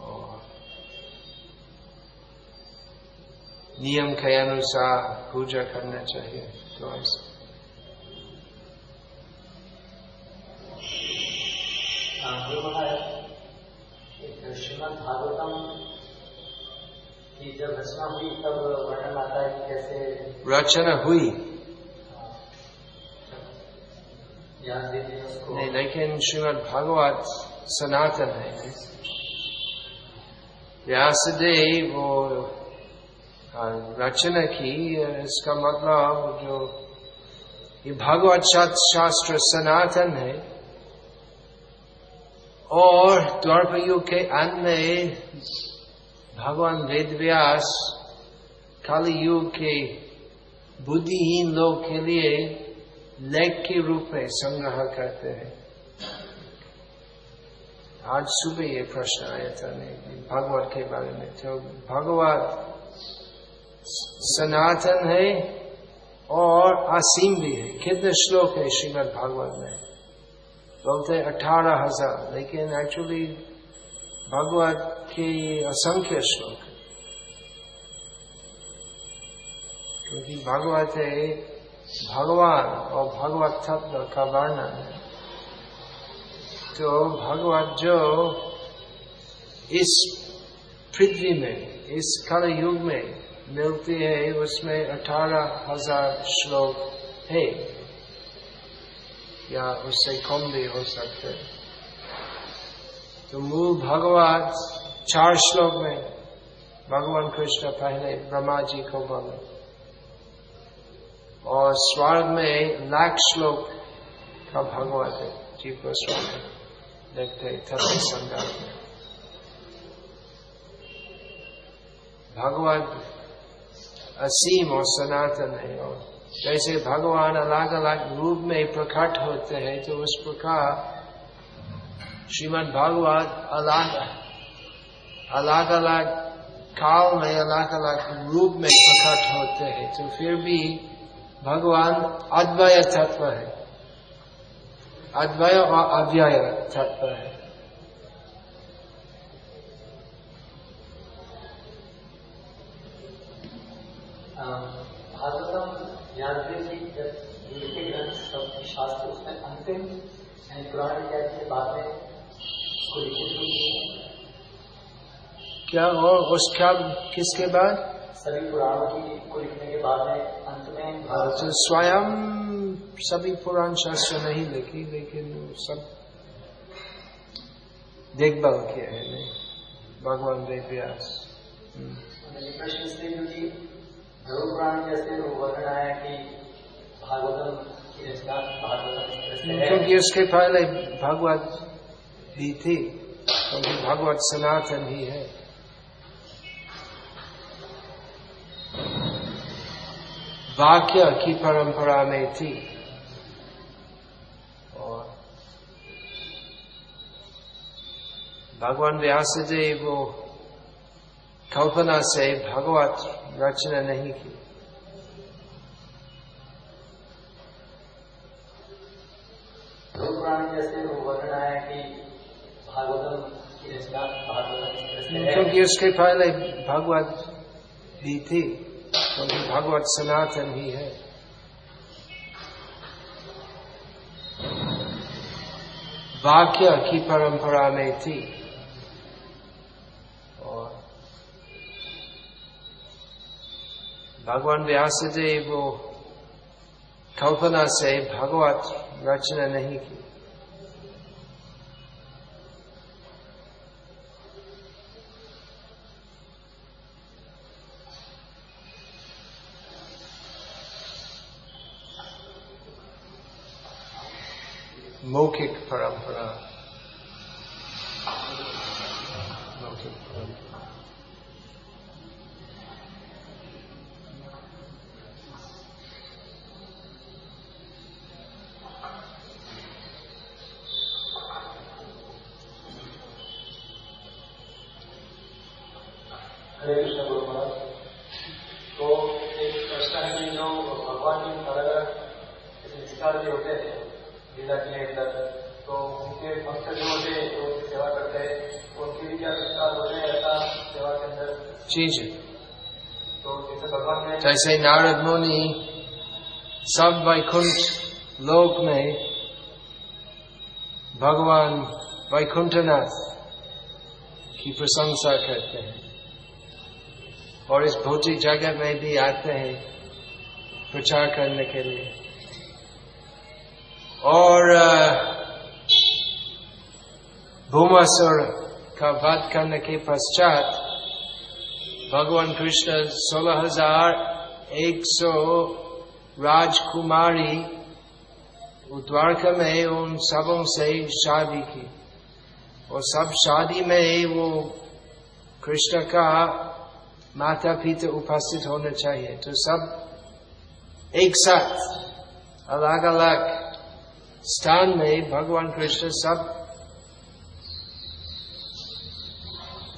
और नियम के अनुसार पूजा करना चाहिए तो ऐसा श्रीमद भागवतम की जब रचना हुई तब वर्णन आता है कैसे रचना हुई। नहीं लेकिन श्रीमद भागवत सनातन है। व्यासदेव वो रचना की इसका मतलब जो ये भागवत शास्त्र सनातन है। और द्वार युग के में भगवान वेद व्यास काली युग के बुद्धिहीन लोग के लिए लेख के रूप में संग्रह करते हैं। आज सुबह ये प्रश्न आया था, नहीं भगवत के बारे में। तो भगवत सनातन है और असीम भी है। कितने श्लोक है श्रीमद भागवत में? बोलते अठारह हज़ार, लेकिन एक्चुअली भगवत के असंख्य श्लोक है क्योंकि भगवत है भगवान और भगवत तत्व का वर्णन है तो भगवत जो इस पृथ्वी में इस कल युग में मिलती है उसमें अठारह हज़ार श्लोक है या उससे कम भी हो सकते तो मूल भगवत चार श्लोक में भगवान कृष्ण पहले ब्रह्मा जी को बोले। और स्वर्ग में लाख श्लोक का भगवत है। जीव गोस्वामी देखते थर्टी संदर्भ में भगवत असीम और सनातन है और जैसे भगवान अलग अलग रूप में प्रकट होते हैं तो उस प्रकार श्रीमद भागवत अलग अलग अलग काल में अलग अलग रूप में प्रकट होते हैं। तो फिर भी भगवान अद्वय तत्व है। अद्वय और अव्यय तत्व है। भागवतम ज्ञानदेव जी जब शास्त्र उसमें अंतिम पुराण के बाद में क्या और उसका किसके बाद सभी पुराणों की को लिखने के बाद में अंत में तो स्वयं सभी पुराण शास्त्र नहीं लिखी लेकिन सब देखभाल किया है नहीं भगवान वेद व्यास हम्म। प्रश्न इसलिए क्योंकि ध्रुव पुराण जैसे वो वर्णन आया कि भागवतम की रचना है। क्योंकि उसके पहले भगवत भी थी क्योंकि भगवत सनातन ही है। वाक्य की परंपरा में थी। और भगवान व्यासदेव वो कल्पना से भगवत रचना नहीं की। ध्रुव पुराण जैसे वो वर्णन आया कि क्योंकि उसके पहले भगवत भी थी, क्योंकि भगवत सनातन ही है। वाक्य की परंपरा में थी। और भगवान व्यास देव वो कल्पना से भगवत रचना नहीं की। मौखिक परंपरा। मौखिक परंपरा। तो एक प्रश्न है जो भगवान के अलग अलग होते हैं लीला के अंदर तो उनके भक्त जो होते हैं जो उनकी सेवा करते हैं उनके भी क्या विस्तार होते हैं ऐसा सेवा के अंदर? चीज़ तो जैसे भगवान ने जैसे नारद मुनि सब वैकुंठ लोक में भगवान वैकुंठनाथ की प्रशंसा करते हैं और इस भौतिक जगत में भी आते हैं प्रचार करने के लिए। और भूमासुर का वध करने के पश्चात भगवान कृष्ण सोलह हज़ार एक सौ राजकुमारी द्वारका में उन सबों से शादी की। और सब शादी में वो कृष्ण का माता पिता उपस्थित होना चाहिए। तो सब एक साथ अलग अलग स्थान में भगवान कृष्ण सब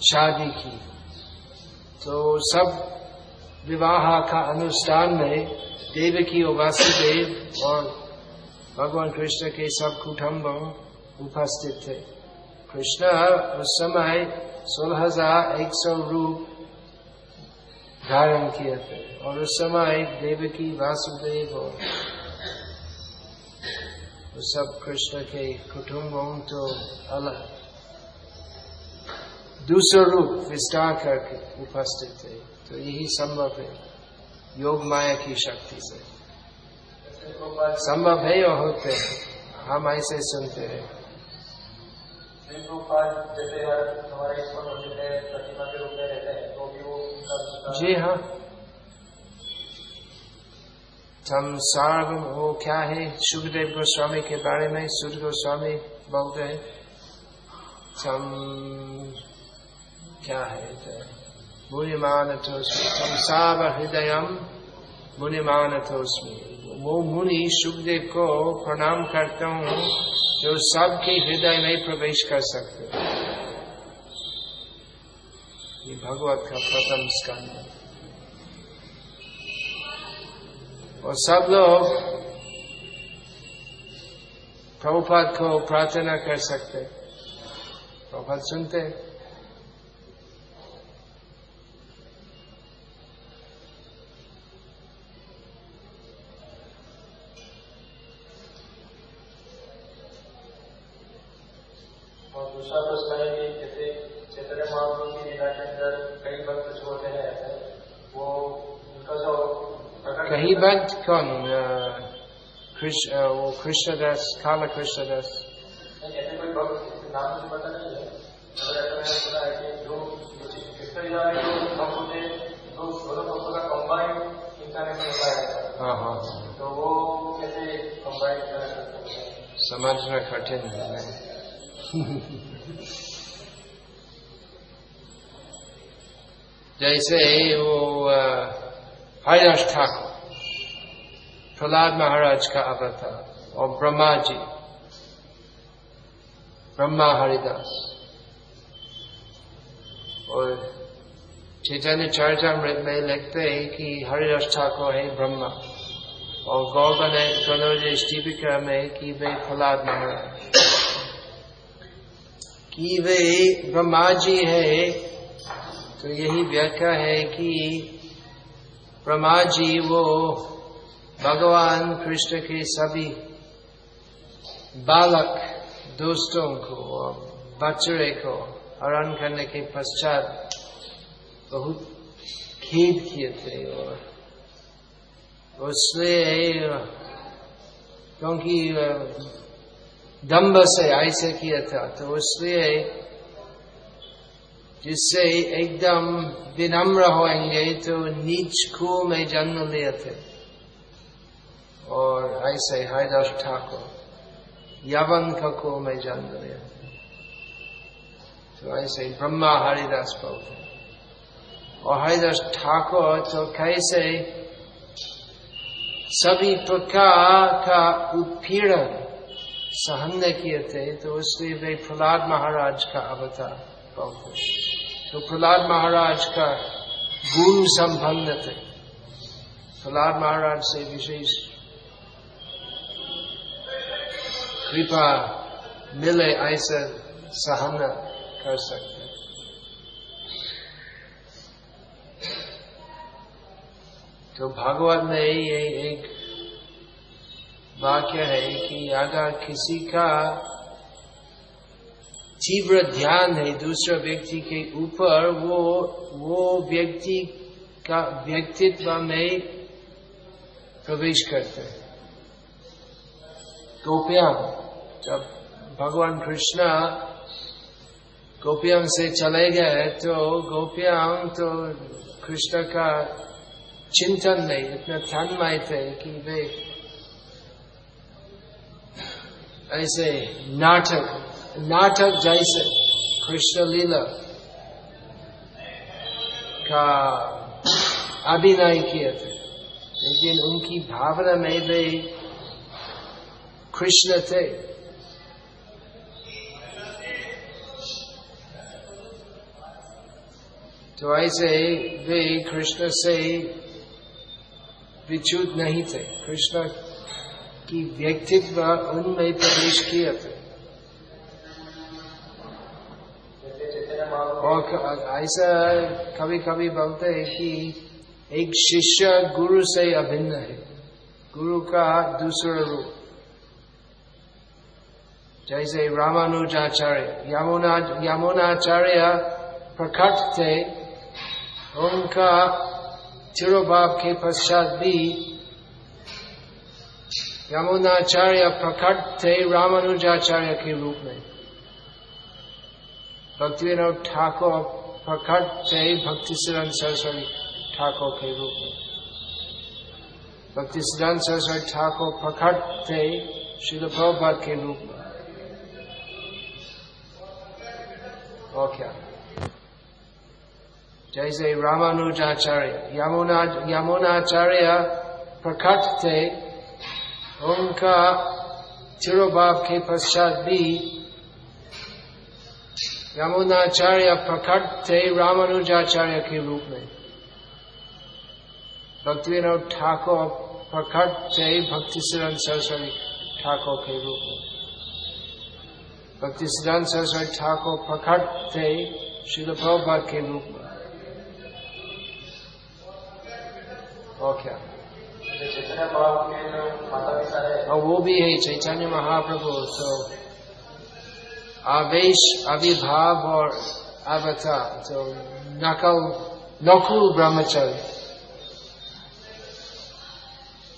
शादी की। तो सब विवाह का अनुष्ठान में देवकी और वासुदेव और भगवान कृष्ण के सब कुटुम्ब उपस्थित थे। कृष्ण उस समय सोलह हज़ार एक सौ रूप धारण किए थे और उस समय देवकी, वासुदेव और सब कृष्ण के कुटुम्बों तो अलग। दूसरा रूप विस्तार करके उपस्थित थे। तो यही संभव है योग माया की शक्ति से। संभव है और होते हैं? हम ऐसे सुनते हैं। जैसे हमारे प्रतिमा के रूप में रहते हैं। तो भी वो हाँ क्या है? सुखदेव गोस्वामी के बारे में सूर्य गोस्वामी बोलते हैं। सम क्या है मुनिमान संसार हृदय मुनिमान वो मुनि सुखदेव को प्रणाम करता हूँ, जो सबके हृदय में प्रवेश कर सकते ये भगवत का प्रथम स्कंद और सब लोग प्रभुपाद को प्रार्थना कर सकते। प्रभुपाद सुनते। और दूसरा प्रश्न है कि जैसे चैतन्य महाप्रभु की लीला के अंदर कई भक्त जो होते हैं ऐसे वो उनका जो प्रकट कहीं बंद कौन कृष्ण वो कृष्णदास काला कृष्णदास ऐसे कोई भक्त नाम मुझे पता नहीं है मैंने सुना है कि जो कृष्ण भक्त होते हैं तो है वो कैसे कर समझना कठिन है जैसे वो हरिदास ठाकुर प्रहलाद महाराज का अवतार और ब्रह्मा जी ब्रह्मा हरिदास। और चैतन्य चरितमृत में लिखते हैं कि हरिदास ठाकुर है ब्रह्मा। और गौगन गणोज टीपिका में कि वे प्रहलाद महाराज। कि वे ब्रह्मा जी है तो यही व्याख्या है कि ब्रह्मा जी वो भगवान कृष्ण के सभी बालक दोस्तों को और बच्चे को हरण करने के पश्चात बहुत खेद किए थे और उसलिए क्योंकि दम्ब से ऐसे किया था तो इसलिए जिससे एकदम विनम्र होंगे तो नीच कुओं में जन्म लिए थे। और ऐसे हरिदास ठाकुर यवन कुओं में जन्म लिया तो ऐसे ब्रह्मा हरिदास बोलते और हरिदास ठाकुर तो कैसे सभी प्रकार का उत्पीड़न सहन किए थे तो उसलिए वे प्रहलाद महाराज का अवतार बोलते तो प्रहलाद महाराज का गुण संबंध थे। प्रहलाद महाराज से विशेष कृपा मिले ऐसा सहन कर सकते। तो भागवत में ये एक वाक्य है कि अगर किसी का तीव्र ध्यान है, दूसरे व्यक्ति के ऊपर, वो वो व्यक्ति का व्यक्तित्व में प्रवेश करते हैं। गोपियाँ जब भगवान कृष्ण गोपियाँ से चले गए तो गोपियाँ तो कृष्ण का चिंतन नहीं इतना ध्यान तन्मय थे कि वे ऐसे नाटक नाटक जैसे कृष्ण लीला का अभिनय किए थे लेकिन उनकी भावना में वे कृष्ण थे तो ऐसे वे कृष्ण से विच्युत नहीं थे। कृष्ण की व्यक्तित्व उनमें प्रवेश किए थे। और ऐसा कभी कभी बोलते हैं कि एक शिष्य गुरु से अभिन्न है। गुरु का दूसरा रूप। जैसे रामानुजाचार्य, यमुना यमुनाचार्य प्रकट थे उनका तिरुभाव के पश्चात भी यमुनाचार्य प्रकट थे रामानुजाचार्य के रूप में। भक्ति ठाकुर प्रकट थे भक्ति सिद्धांत सरस्वती ठाकुर के रूप में। भक्ति सिद्धांत सरस्वती ठाकुर प्रकट थे शिल के रूप में। और क्या? जैसे रामानुजाचार्य, यमुना, यमुनाचार्य प्रकट थे उनका चिरोभाव के पश्चात भी यमुनाचार्य प्रकट थे रामानुजाचार्य के रूप में। भक्ति विनोद ठाकुर प्रकट थे भक्ति सिद्धांत सरस्वती ठाकुर के रूप में। भक्ति सिद्धांत सरस्वती ठाकुर प्रकट थे शिल प्रभुपाद के रूप में। और क्या और वो भी है चैतन्य महाप्रभु तो आवेश अविभाव और अवता तो नकल नकुल ब्रह्मचर्य।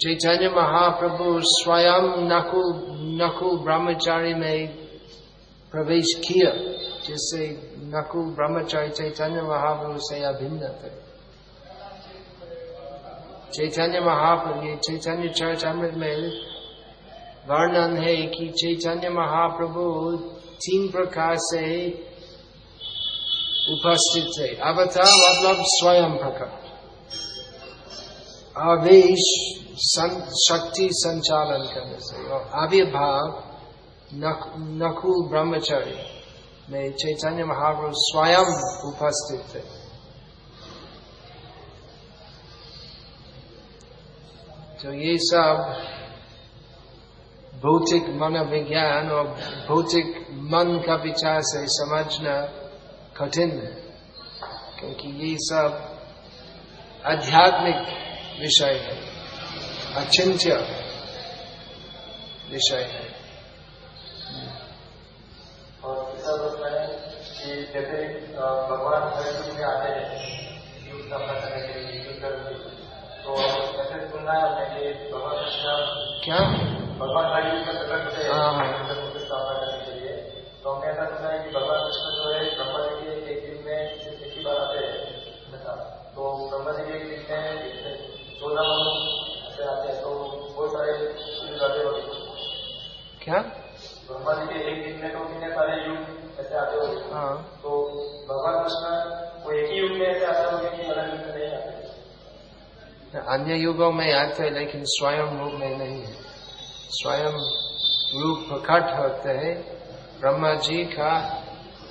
चैतन्य महाप्रभु स्वयं नकुल नकुल ब्रह्मचारी में प्रवेश किया जिससे नकुल ब्रह्मचारी चैतन्य महाप्रभु से अभिन्न थे। चैतन्य महाप्रभु ये चैतन्य चर्च अमृत में वर्णन है कि चैतन्य महाप्रभु तीन प्रकार से उपस्थित थे। अवतार मतलब स्वयं प्रकार। आवेश सं, शक्ति संचालन करने से। और आविर्भाव नकुल ब्रह्मचारी में चैतन्य महाप्रभु स्वयं उपस्थित थे। तो ये सब भौतिक मनोविज्ञान और भौतिक मन का विचार से समझना कठिन है, क्योंकि ये सब आध्यात्मिक विषय है, अचिंत्य विषय है। कि जैसे भगवान आते हैं क्या? भगवान हर प्रकट हैं हाँ, हाँ। की करने के लिए तो हमने ऐसा सुना है। कि भगवान कृष्ण जो है ब्रह्मा जी के एक दिन में एक ही बार आते हैं तो ब्रह्मा जी के एक दिन में चौदह ऐसे आते हैं तो बहुत सारे आते होते क्या ब्रह्मा जी के एक दिन में तो कितने सारे युग ऐसे आते होते हाँ। तो भगवान कृष्ण वो एक ही युग में ऐसे आते होंगे कि अलग युग में नहीं आते? अन्य युगों में आते हैं लेकिन स्वयं रूप में नहीं है। स्वयं रूप प्रकट होते हैं। ब्रह्मा जी का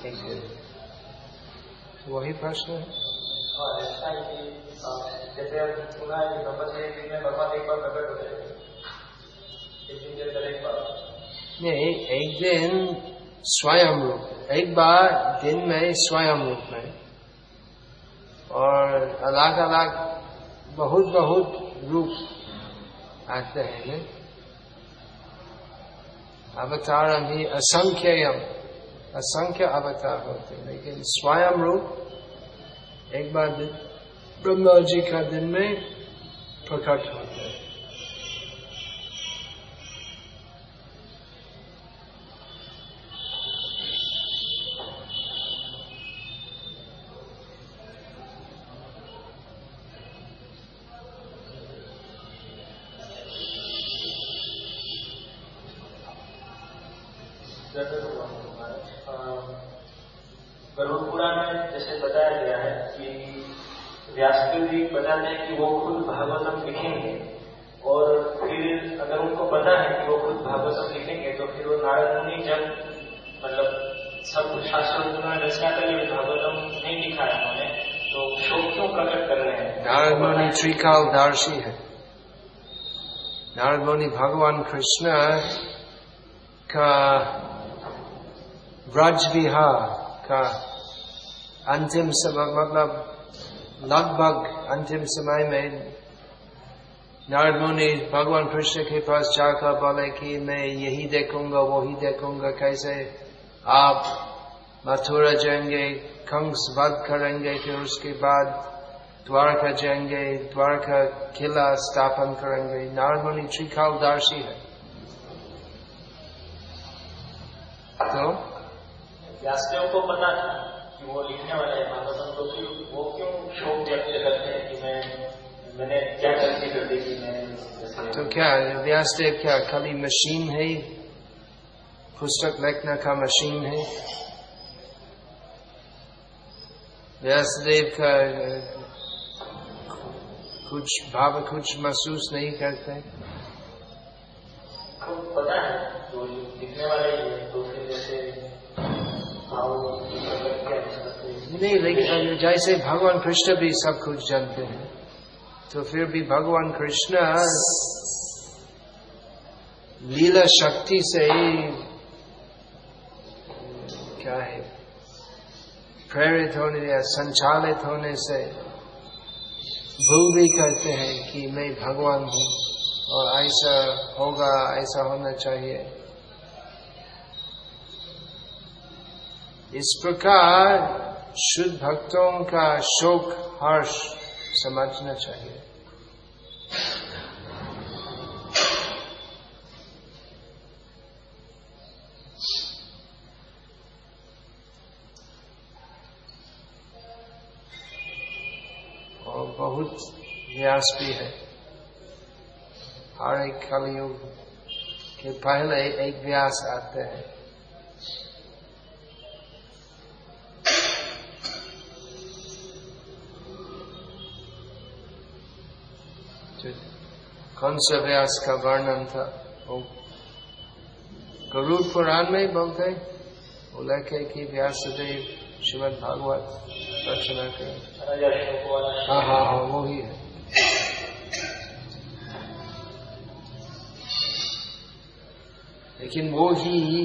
एक दिन वही प्रश्न है। हाँ है अ, जैसे सुना है में भगवान एक बार प्रकट होते हैं। नहीं एक दिन स्वयं रूप एक बार दिन में स्वयं रूप में। और अलग अलग बहुत बहुत रूप आते हैं? अवतार भी असंख्यम असंख्य अवतार होते लेकिन स्वयं रूप एक बार ब्रह्मा जी का दिन में प्रकट हैं जैसे गरुड़ पुराण में जैसे बताया गया है कि व्यासदेव जी बताते हैं कि वो खुद भागवतम लिखेंगे। और फिर अगर उनको पता है कि वो खुद भागवतम लिखेंगे तो फिर वो नारद मुनि जब मतलब सब शास्त्रों उन्होंने रचना करी हुई भागवतम नहीं लिखा है उन्होंने तो शोक क्यों प्रकट कर रहे हैं? नारद मुनि त्रिकाल दर्शी है। नारद मुनि, भगवान कृष्ण का ब्रज विहार का अंतिम समय मतलब लगभग अंतिम समय में नारद मुनि भगवान कृष्ण के पास जाकर बोले कि मैं यही देखूँगा वही देखूँगा कैसे आप मथुरा जाएँगे कंस वध करेंगे फिर उसके बाद द्वारका जाएँगे द्वारका किला स्थापन करेंगे नारद मुनि त्रिकालदर्शी है तो व्यासदेव को पता था कि वो लिखने वाले हैं भागवतम तो वो क्यों शोक व्यक्त करते हैं कि मैं मैंने क्या गलती कर दी कि मैं तो क्या व्यासदेव क्या खाली मशीन है पुस्तक लिखने का मशीन है? व्यासदेव का कुछ भाव कुछ महसूस नहीं करते? पता है तो लिखने वाले तो फिर जैसे भाव प्रकट किया जा सकते हैं। नहीं, लेकिन जैसे भगवान कृष्ण भी सब कुछ जानते हैं तो फिर भी भगवान कृष्ण लीला शक्ति से ही, क्या है, प्रेरित होने या संचालित होने से भूल भी करते हैं कि मैं भगवान हूँ और ऐसा होगा, ऐसा होना चाहिए। इस प्रकार शुद्ध भक्तों का शोक, हर्ष समझना चाहिए। और बहुत व्यास भी है। हर एक कलयुग के पहले एक व्यास आते हैं। कौन सा व्यास का वर्णन था। वो गरुड़ पुराण में बोलते वो लिखे कि व्यासदेव श्रीमद भागवत रचना करें हाँ हाँ हाँ वो ही है। लेकिन वो ही,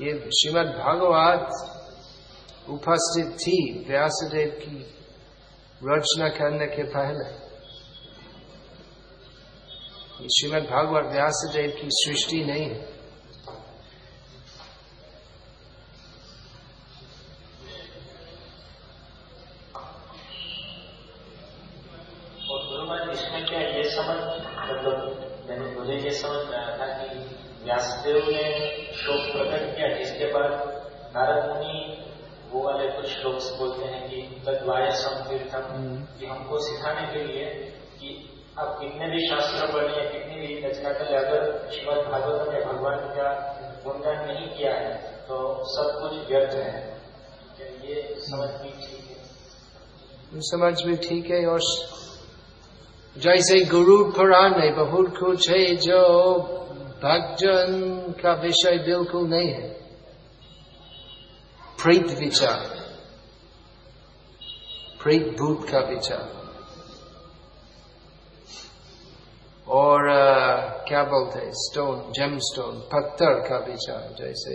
ये श्रीमद भागवत उपस्थित थी व्यासदेव की रचना करने के पहले। श्रीमद भागवत व्यासदेव की सृष्टि नहीं है व्यासदेव ने शोक प्रकट किया जिसके बाद नारद मुनि वो वाले कुछ श्लोक बोलते हैं कि हम्म। हमको सिखाने के लिए कि आप कितने भी शास्त्र पढ़े करें अगर श्रीमद भागवत ने भगवान का गुणगान नहीं किया है तो सब कुछ व्यर्थ है। ये समझ भी ठीक है। समझ भी ठीक है और जैसे गुरु पुराण में बहुत कुछ है जो भक्तजन का विषय बिल्कुल नहीं है। प्रीत विचार। प्रीत भूत का विचार। और आ, क्या बोलते हैं स्टोन जेम स्टोन पत्थर का विचार जैसे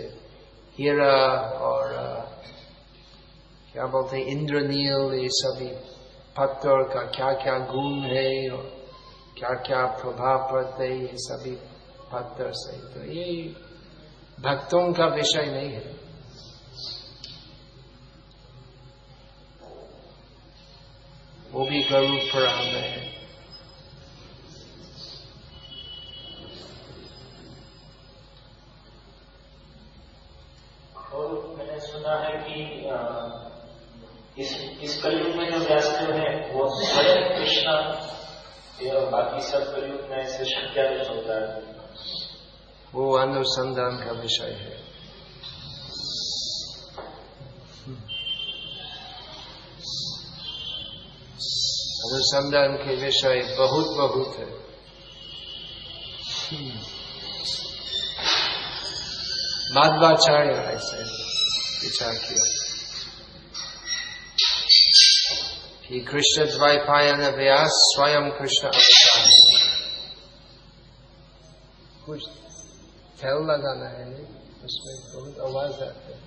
हीरा और आ, क्या बोलते हैं इंद्रनील ये सभी पत्थर का क्या क्या गुण है और क्या क्या प्रभाव पड़ते ये सभी पत्थर से। तो ये भक्तों का विषय नहीं है। वो भी गरुड़ पुराण में है और मैंने सुना है कि इस इस कलयुग में जो व्यासदेव है वो स्वयं कृष्ण बाकी सब कलयुग में ऐसे शक्या होता है। वो अनुसंधान का विषय है। अनुसंधान के विषय बहुत बहुत है। माधवाचार्य ऐसे विचार किया। कि कृष्ण द्वैपायन व्यास स्वयं कृष्ण अवतार कुछ फैल लगाना है नहीं उसमें बहुत आवाज़ आते है।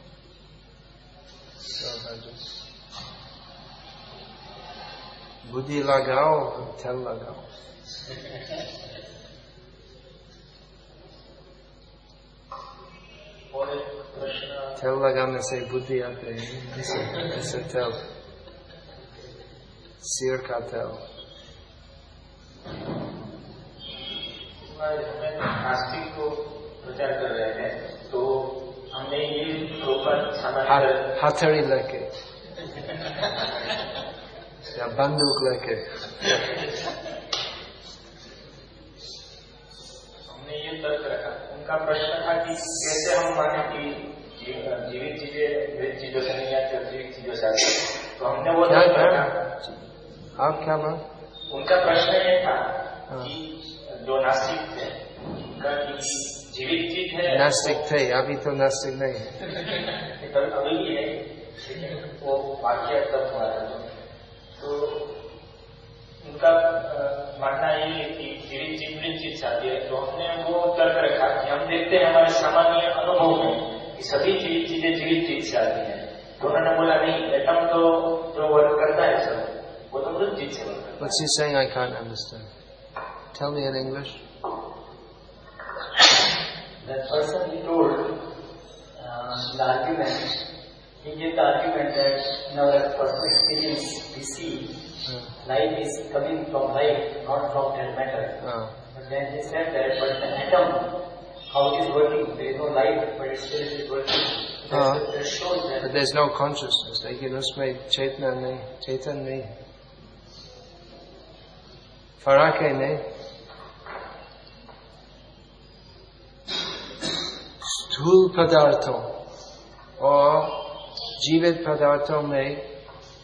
बुद्धि लगाओ थैल लगाओ। थैल लगाने से बुद्धि आते हैं ऐसे थैल सिर का को प्रचार कर रहे हैं तो हमने ये हथड़ी लेके। या बंदूक लेके। हमने ये तर्क रखा। उनका प्रश्न था कि कैसे हम माने कि जीवित चीज़ें मृत चीज़ों से नहीं आती जीवित चीज़ों से आती। तो हमने वो क्या क्या आप क्या बात? उनका प्रश्न ये था हाँ। कि जो नास्तिक थे उनका जीवित चीज़ है नास्तिक थे अभी तो नास्तिक नहीं है। अभी भी है वो वाक्य तब हुआ था। तो उनका मानना ये है कि जीवित चीज़ मृत चीज़ चाहती है। तो हमने वो तर्क रखा कि हम देखते हैं हमारे सामान्य अनुभव में कि सभी जीवित चीज़ें जीवित चीज़ से आती है। तो उन्होंने बोला नहीं एटम तो जो वर्क करता है सब What's he saying I can't understand? Tell me in English. That person he told uh, the argument, he gave the argument that in our personal experience we see hmm. life is coming from light, not from that matter. Mm. But then he said that, but the atom, how it is working, there is no life, but it still is working. Uh, but there's no consciousness. Like you know, my chaitanya, chaitanya. फ़र्क है नहीं। स्थूल पदार्थों और जीवित पदार्थों में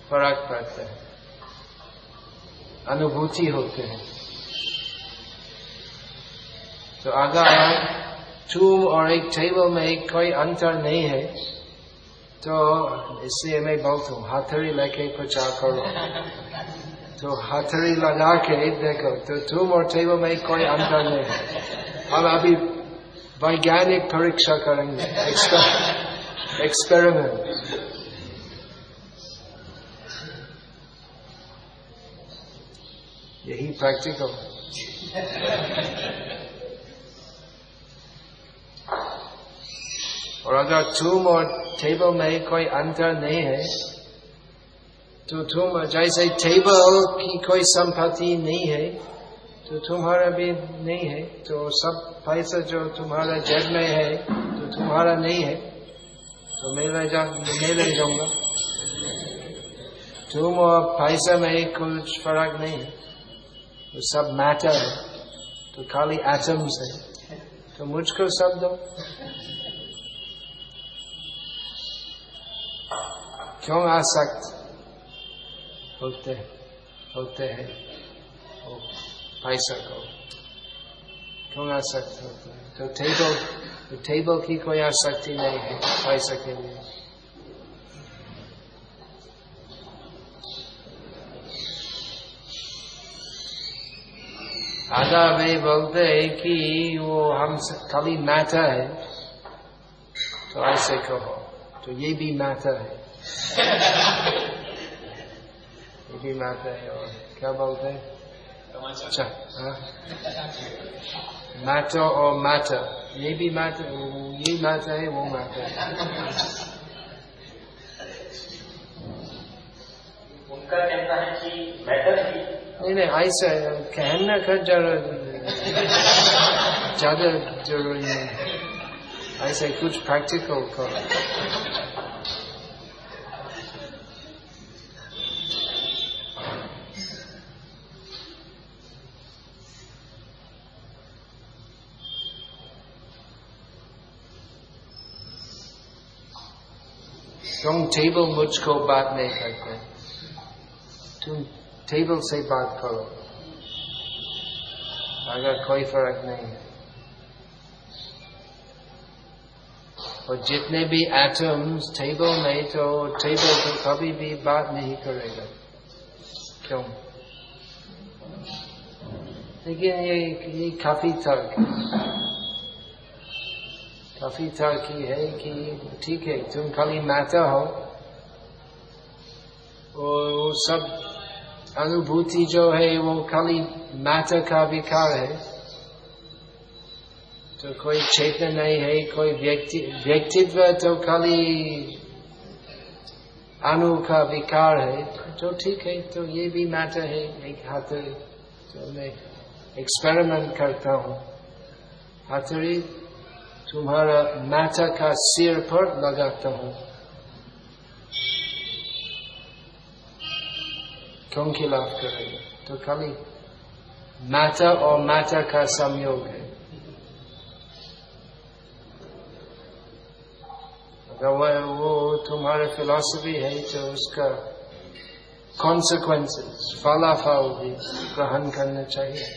फ़र्क पड़ता है। अनुभूति होते हैं। तो अगर तुम और एक टेबल में कोई अंतर नहीं है। तो इसलिए मैं बहुत हूँ हाथड़ी लेके प्रचार करो तो हाथड़ी लगा के देखो तो तुम और टेबल में कोई अंतर नहीं। है हम अभी वैज्ञानिक परीक्षा करेंगे। एक्सपेरिमेंट यही प्रैक्टिकल और अगर तुम और टेबल में कोई अंतर नहीं है तो तुम जैसे टेबल की कोई संपत्ति नहीं है तो तुम्हारा भी नहीं है तो सब पैसा जो तुम्हारा जेब में है तो तुम्हारा नहीं है। तो मेरे जा मेरे जाऊँगा। तुम और पैसा में कुछ फ़र्क नहीं है। तो सब मैटर है। तो खाली एटम्स है। तो मुझको सब दो। क्यों आसक्त? होते होते हैं वो पैसा को। क्यों आसक्त होते हैं? तो टेबल तो टेबल की कोई आसक्ति नहीं है पैसा के लिए। आधा वे बोलते हैं कि वो हम खाली मैटर है तो ऐसे कहो तो ये भी मैटर है। भी मैटर है और क्या बोलते हैं? अच्छा मैटर और मैटर ये भी मैटर ये मैटर है वो मैटर उनका कहना है कि मैटर ही। नहीं नहीं ऐसा कहना का ज़रूरत ज़्यादा ज़रूरी नहीं ऐसे कुछ प्रैक्टिकल करो। तुम टेबल मुझको बात नहीं करते तुम टेबल से बात करो अगर कोई फ़र्क नहीं है और जितने भी एटम्स टेबल में तो टेबल तो कभी भी बात नहीं करेगा क्यों लेकिन ये ये काफ़ी तर्क काफ़ी की है कि ठीक है, तुम खाली माता हो और वो सब अनुभूति जो है वो खाली माता का विकार है। तो कोई चेतन नहीं है, कोई व्यक्ति, व्यक्तित्व तो खाली अनु का विकार है। तो ठीक है तो ये भी मैटर है, एक हाथ तो मैं एक्सपेरिमेंट करता हूँ। हाथरी तुम्हारा माता का सिर पर लगाता हूँ। क्यों खिलाफ करेगा तो खाली माता और माता का संयोग है। अगर वह वो तुम्हारे फिलोसफी है तो उसका कॉन्सिक्वेंसेस फलाफल भी ग्रहण करना चाहिए।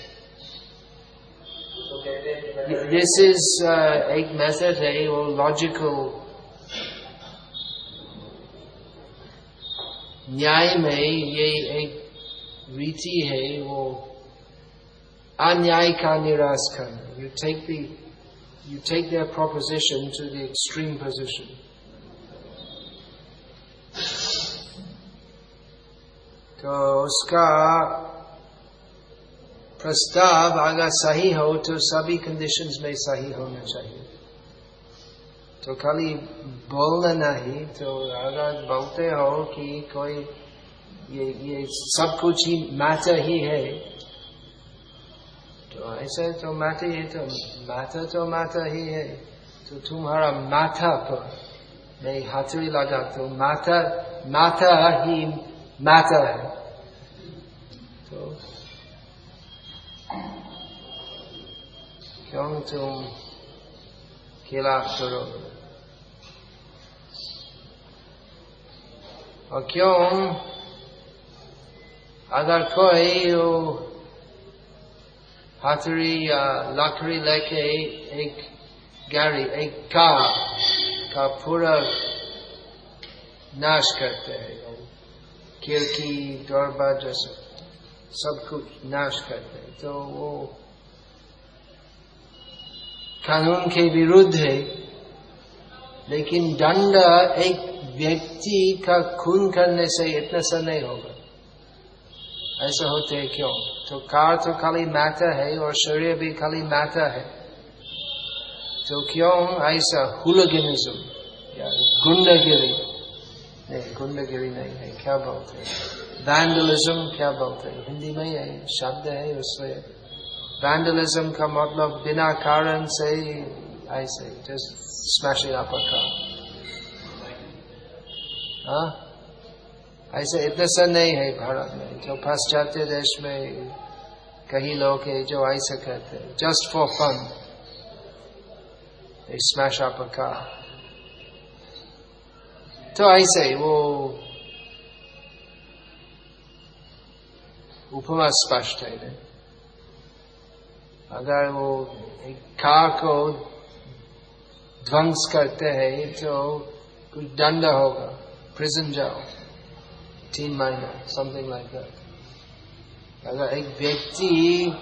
This is uh, एक मेथड है वो लॉजिकल न्याय में ये एक रीति है वो अन्याय का निराश करना you take the you take their proposition to the extreme position. तो उसका प्रस्ताव अगर सही हो तो सभी कंडीशंस में सही होना चाहिए। तो खाली बोलना नहीं तो अगर बोलते हो कि कोई, ये ये सब कुछ ही मैटर ही है तो ऐसे तो मैटर ही तो मैटर तो मैटर ही है। तो तुम्हारा माथा पर मैं हाथरी लगा तो माथा माथा ही मैटर है तो क्यों तुम खिलाफ करो और क्यों अगर कोई वो हाथरी या लकड़ी लेके एक गाड़ी एक कार का पूरा करते हैं खिड़की दरवाज़ा सब सब कुछ नाश करते हैं तो वो कानून के विरुद्ध है। लेकिन दंड एक व्यक्ति का खून करने से इतना सा नहीं होगा। ऐसा होते है क्यों? तो कार तो खाली मैटर है और शरीर भी खाली मैटर है। तो क्यों ऐसा हुलगिनिज्म गुंडागिरी? नहीं गुंडागिरी नहीं है, क्या बोलते हैं? वैंडलिज्म क्या बोलते हैं? हिंदी में है शब्द है उससे वैंडलिज्म का मतलब बिना कारण से ऐसे just smashing up a car हाँ ऐसे इतने सा नहीं है भारत में, जो पाश्चात्य देश में कई लोग है जो ऐसे कहते हैं just for fun smash up a car तो ऐसे वो उपमा स्पष्ट है? अगर वो कार को ध्वंस करते हैं तो कुछ दंड होगा। प्रिजन जाओ। तीन महीना समथिंग लाइक दैट अगर एक व्यक्ति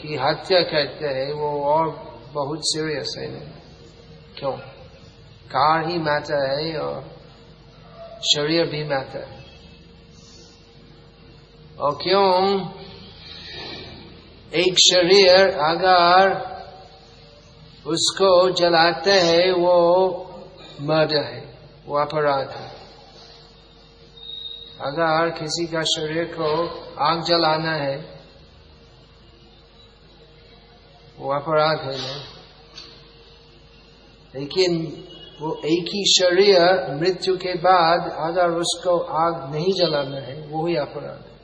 की हत्या करते हैं, वो और बहुत सीरियस है। नहीं क्यों? कार ही मैटर है और शरीर भी मैटर है। और क्यों? एक शरीर अगर उसको जलाते हैं, वो मर्डर है वो अपराध है। अगर किसी का शरीर को आग जलाना है, वो अपराध है ना लेकिन वो एक ही शरीर मृत्यु के बाद अगर उसको आग नहीं जलाना है, वो ही अपराध है।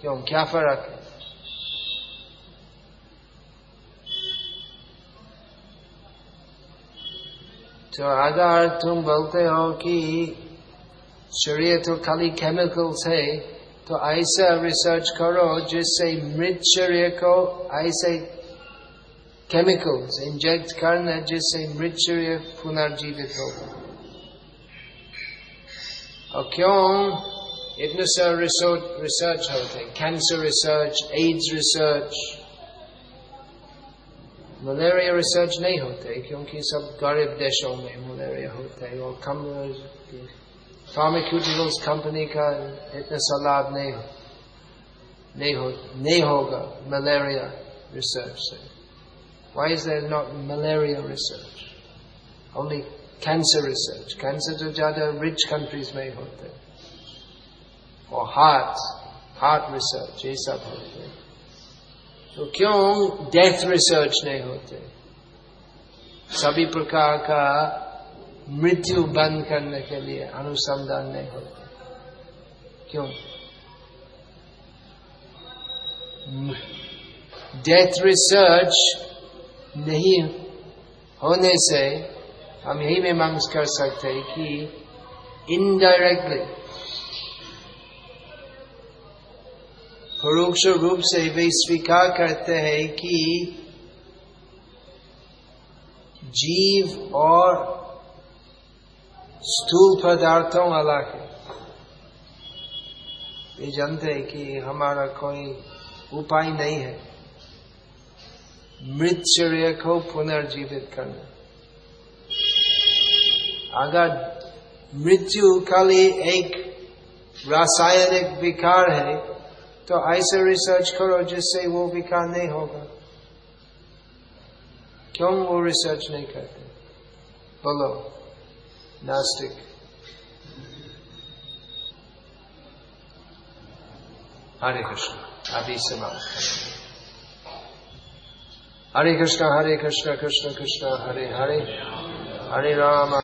क्यों? क्या फ़र्क है? तो अगर तुम बोलते हो कि शरीर तो खाली केमिकल्स है तो ऐसा रिसर्च करो जिससे मृत शरीर को ऐसे केमिकल्स इंजेक्ट करना जिससे मृत शरीर पुनर्जीवित होगा और क्यों इतने सारे रिसर्च होते cancer research AIDS research malaria research नहीं होते क्योंकि सब गरीब देशों में मलेरिया होता है और कम फार्माक्यूटिकल्स कंपनी का इतना सा लाभ नहीं हो नहीं हो नहीं होगा मलेरिया रिसर्च से why is there not malaria research only cancer research cancer तो ज़्यादा रिच कंट्रीज़ में ही होते और हार्ट हार्ट रिसर्च ये सब होते हैं तो क्यों डेथ रिसर्च नहीं होते? सभी प्रकार का मृत्यु बंद करने के लिए अनुसंधान नहीं होते। क्यों? डेथ रिसर्च नहीं होने से हम यही में मांग कर सकते हैं कि इनडायरेक्टली परोक्ष रूप से वे स्वीकार करते हैं कि जीव और स्थूल पदार्थों अलग है। ये जानते हैं कि हमारा कोई उपाय नहीं है। मृत शरीर को पुनर्जीवित करना। अगर मृत्यु खाली एक रासायनिक विकार है तो ऐसे रिसर्च करो जिससे वो विकार नहीं होगा। क्यों वो रिसर्च नहीं करते? बोलो। नास्तिक। हरे कृष्ण अभी समाप्त हरे कृष्ण हरे कृष्ण कृष्ण कृष्ण, हरे हरे। हरे राम।